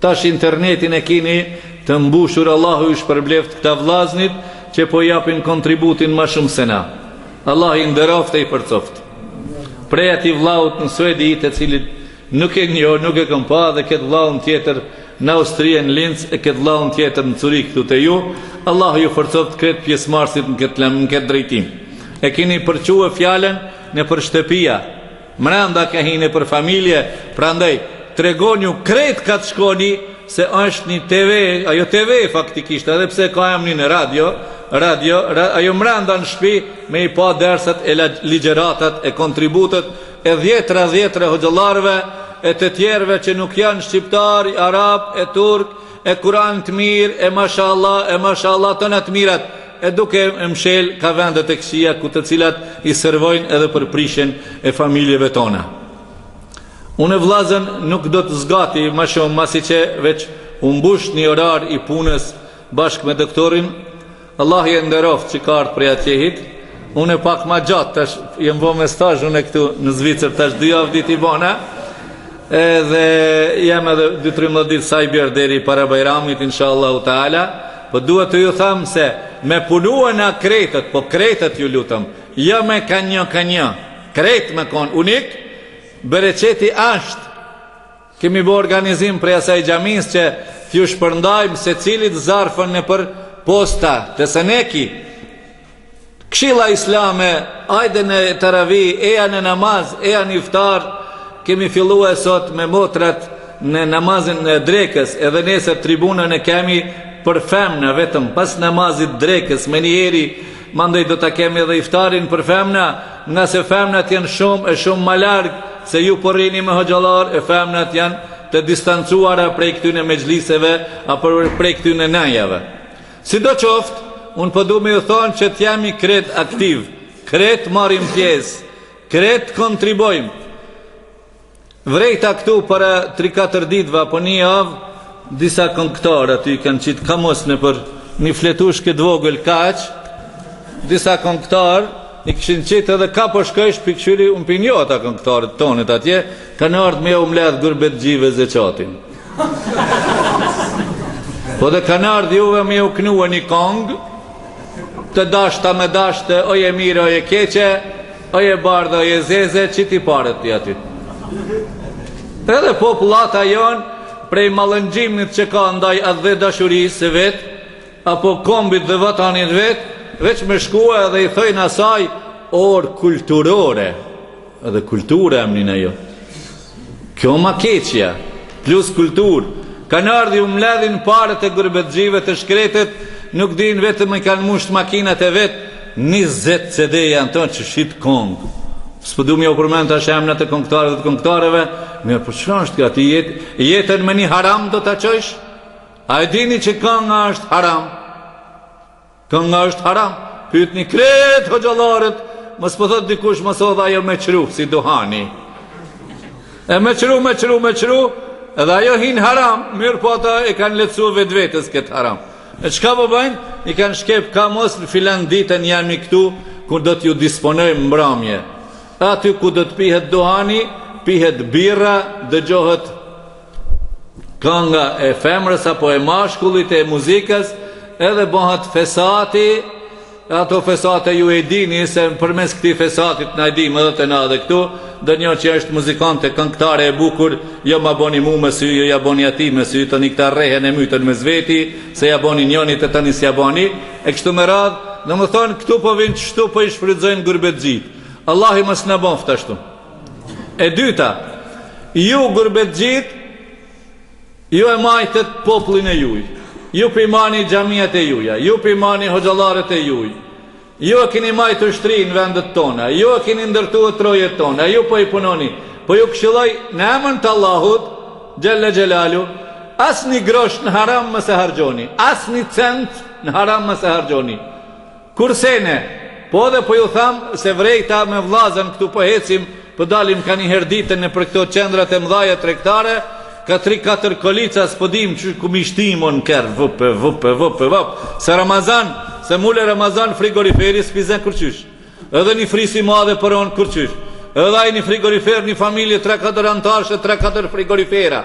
Tash internetin e kini të mbushur Allahu ju shperbleft këta vllaznit qe po japin kontributin ma shum se na Allahi i nderoftë e i forcoftë prej atij vllaut në suedi te cilit nuk e njoh nuk e kom pa dhe ket vllaun tjeter në austri e në linc e ket vllaun tjeter në Cyrih këtu te ju Allahu ju forcoftë kret pjesmarsit në ket në ket drejtim e kini përçue fjalen neper shtepia Mrenda ka hi për familje prandaj tregonju krejt kah t'shkoni se është një TV ajo TV faktikisht edhe pse ka emnin radio radio ajo mrenda në shpi me i pa dersat e ligjeratat e kontributet e dhjetra dhjetra hoxhallarëve e të tjerëve që nuk janë shqiptarë arabë e turkë E Kuran të mirë e mashallah e mashallah tona të mirat e duke e mshel ka vendet e këqija ku të cilat i servojnë edhe për prishjen e familjeve tona. Unë vllazën nuk do të zgati ma shumë masi që veç u mbush një orar i punës bashkë me doktorin Allahi e nderoftë që ka ardhë prej atjehit, une pak ma gjatë tash, jam bo me stazh une këtu në Zvicër tash dy javë dit i bona, edhe jam edhe 2-3 dit sa i bjerë deri para Bajramit, insha Allahu Teala, po du të ju thamë se me punua na krejtët, po krejtët ju lutëm, jo me ka një ka një, krejt me konë unikë, bereqeti ashtë, Kemi bo organizim prej asaj xhamisë qe tju shpërndajmë secilit zarfën nëpër posta te seneki kshilla islame ajde ne taravi eja ne namaz eja në iftar kemi fillue sot me motrat ne namazin e drekës edhe neser tribunën e kemi per femna vetëm pas namazit drekës meniheri Mandej do ta kemi edhe iftarin për femna, ngase femnat janë shumë e shumë ma larg se ju po rrini me hoxhallarë e femnat janë të distancuara prej këtyne mexhliseve apo prej këtyne nejave. Sidoqoftë, unë po du me ju thonë që të jemi krejt aktiv, krejt marrim pjesë, krejt kontribojmë, Vrejta këtu para tri katër ditëve apo një javë disa këngëtarë aty kanë qitë kamos në për një fletush të vogël kaq disa këngëtarë i kishin qitë edhe ka po shkojsh po këshyri unë për një ata këngëtarët tonë atje kanë ardhë me jau mledhë gurbetxhive zeqatin po dhe kanë ardhë juve me jau knue një kongë të deshta më deshte oj e mirë oj e keqe Oj e bardhë oj e zezë qiti paret ti aty Edhe popullata jonë prej mallëngjimit që ka ndaj atdhedashurisë së vet apo kombit dhe vatanit vet veç me shkua edhe i thojnë asaj orë kulturore edhe kulturë emnin ajo Kjo ma keqja, plus kulturë, kanë ardhë i mbledhin paret e gurbetxhive të shkretet, nuk dinë vetëm i kanë mushë makinat e vet, njëzet CD janë këto që shet kongë, s'po du me jau përmend tash emrat e kongëtarëve dhe të kongëtareve, mirëpo ç'është kjo, ti jetën me një haram do ta çojsh? A e dini që kënga është haram? Kënga është haram, pyetni krejt hoxhallarët, mos po thot dikush mos o edhe ajo mekruh si duhani. E mekruh, mekruh, mekruh, edhe ajo hin haram, mirëpo ata e kanë lehtsu vetvetes këtë haram. E çka po bëjnë? I kanë shkep ka mos në filan ditën jemi këtu, kur do t'ju disponojmë mbramje. Aty ku do t'pihet duhani, pihet birra, dëgjohet Kënga e femrës apo e mashkullit e muzikës edhe bëhet fesati, ato fesate ju e dini se përmes këtij fesatit na e dimë edhe te na edhe këtu, ndonjo që është muzikante, këngëtare e bukur, jo ma boni mu me sy, jo ja boni atij me sy, tani këta rrehen e myten mes veti, se ja boni njonit e tani s'ja boni, e kështu me radhë, domethënë këtu po vijnë kështu po i shfrytëzojnë gurbetxhitë. Allahi mos na bëftë ashtu. E dyta, ju gurbetxhit, ju e majtët popullin e juj, ju p'i mani xhamiat e juja, ju p'i mani hoxhallarët e juj, ju e keni majtë ushtri në vendet tona, ju e keni ndërtue trojet tona, ju po i punoni, po ju këshilloj në emën të Allahut, xhelle xhelaluhu, asnjë grosh në haram mos e harxhoni, asnjë cent në haram mos e harxhoni. Kurse ne, po edhe po ju tham se vrejta me vllazën këtu po ecim, po dalim kaniherë ditën nëpër këto qendrat e mëdhaja tregtare, ka tri katër kolica s'po dimë qy ku m'i shti mo në kerr, vup e vup e vup e vup, se Ramazan, se mule Ramazan frigoriferi s'p'i zë kurrqysh. Edhe ni friz i madh e po rron kurrqysh. Edhe ai ni frigorifer, ni familje tre katër anëtarëshe tre katër frigorifera.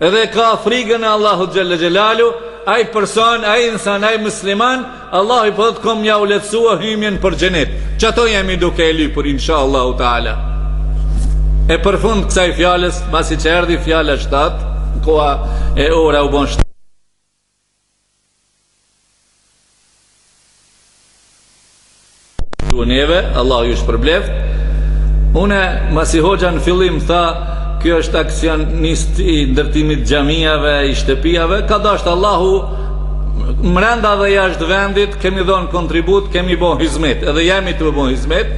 Dhe ka frigën e Allahut xhelle xhelaluhu, ai person, ai insan, ai musliman, Allahu i po thotë kom ja u lehtësua hymjen për xhenet. Q'ato jemi duke e lypur inshallahu taala. E për fund kësaj fjalës, pasi që erdhi fjala 7, koha e ora u bën 7. ju neve, Allahu ju shpërbleft. Une, masi hoxha në fillim, tha, kjo është aksionist i ndërtimit xhamiave, i shtëpiave, ka dashtë Allahu, mrenda edhe jashtë vendit, kemi dhonë kontribut, kemi bo hizmet, edhe jemi tu bo hizmet,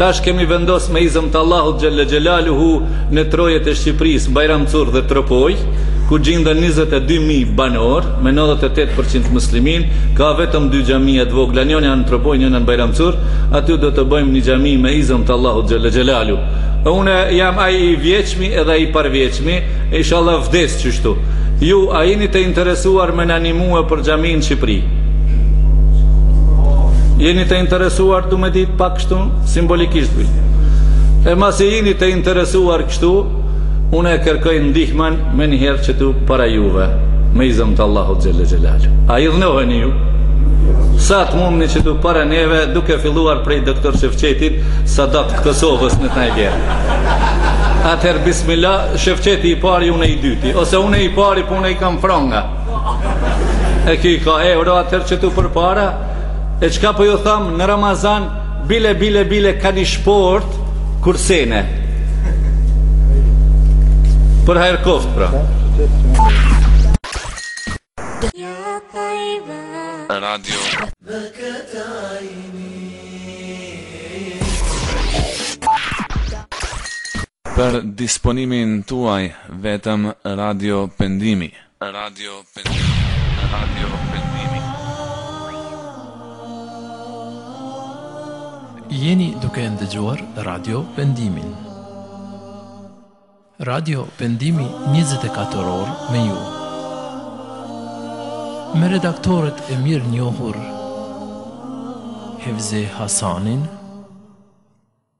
tash kemi vendos me izën të Allahut xhelle xhelaluhu, në trojet e Shqipërisë Bajram Curr dhe Tropojë, ku gjindën njëzet e dy mijë banorë, me nëntëdhjetë e tetë për qind muslimanë, ka vetëm dy xhamia të vogla, njëna në Tropojë, njëna në Bajram Curr, aty do të bëjmë një xhami me izën të Allahut xhelle xhelaluhu. Unë jam ai i vjeçmi edhe ai i parvjeçmi, inshalla vdes qështu. Ju a jeni të interesuar me na nimue për xhami në Shqipëri? Jeni të interesuar du me ditë pak? Kështu, simbolikisht be. E masi jini të interesuar kështu, unë e kërkoj ndihmën menjëherë qëtu para juve, me izën të Allahut xhelle xhelaluhu. A hidhnoheni ju? Sa të mundni qëtu para neve, duke filluar prej doktor Shefqetit, sadak të Kosovës në tanxhere. Atëherë, bismila, Shefqeti i pari, unë i dyti. Ose unë i pari, por po i kam franga. E ky i ka euro atëherë qëtu përpara? E çka po ju tham në Ramazan Bile, bile, bile, ka një shport Kursene Për hajr koftë pra Radio Në këta i një Për disponimin tuaj vetëm Radio Pendimi. Radio Pendimi. Radio Pendimi. Jeni duke ndëgjuar Radio Pendimin. Radio Pendimi 24 orë me ju. Me redaktorët e mirënjohur Hevze Hasanin,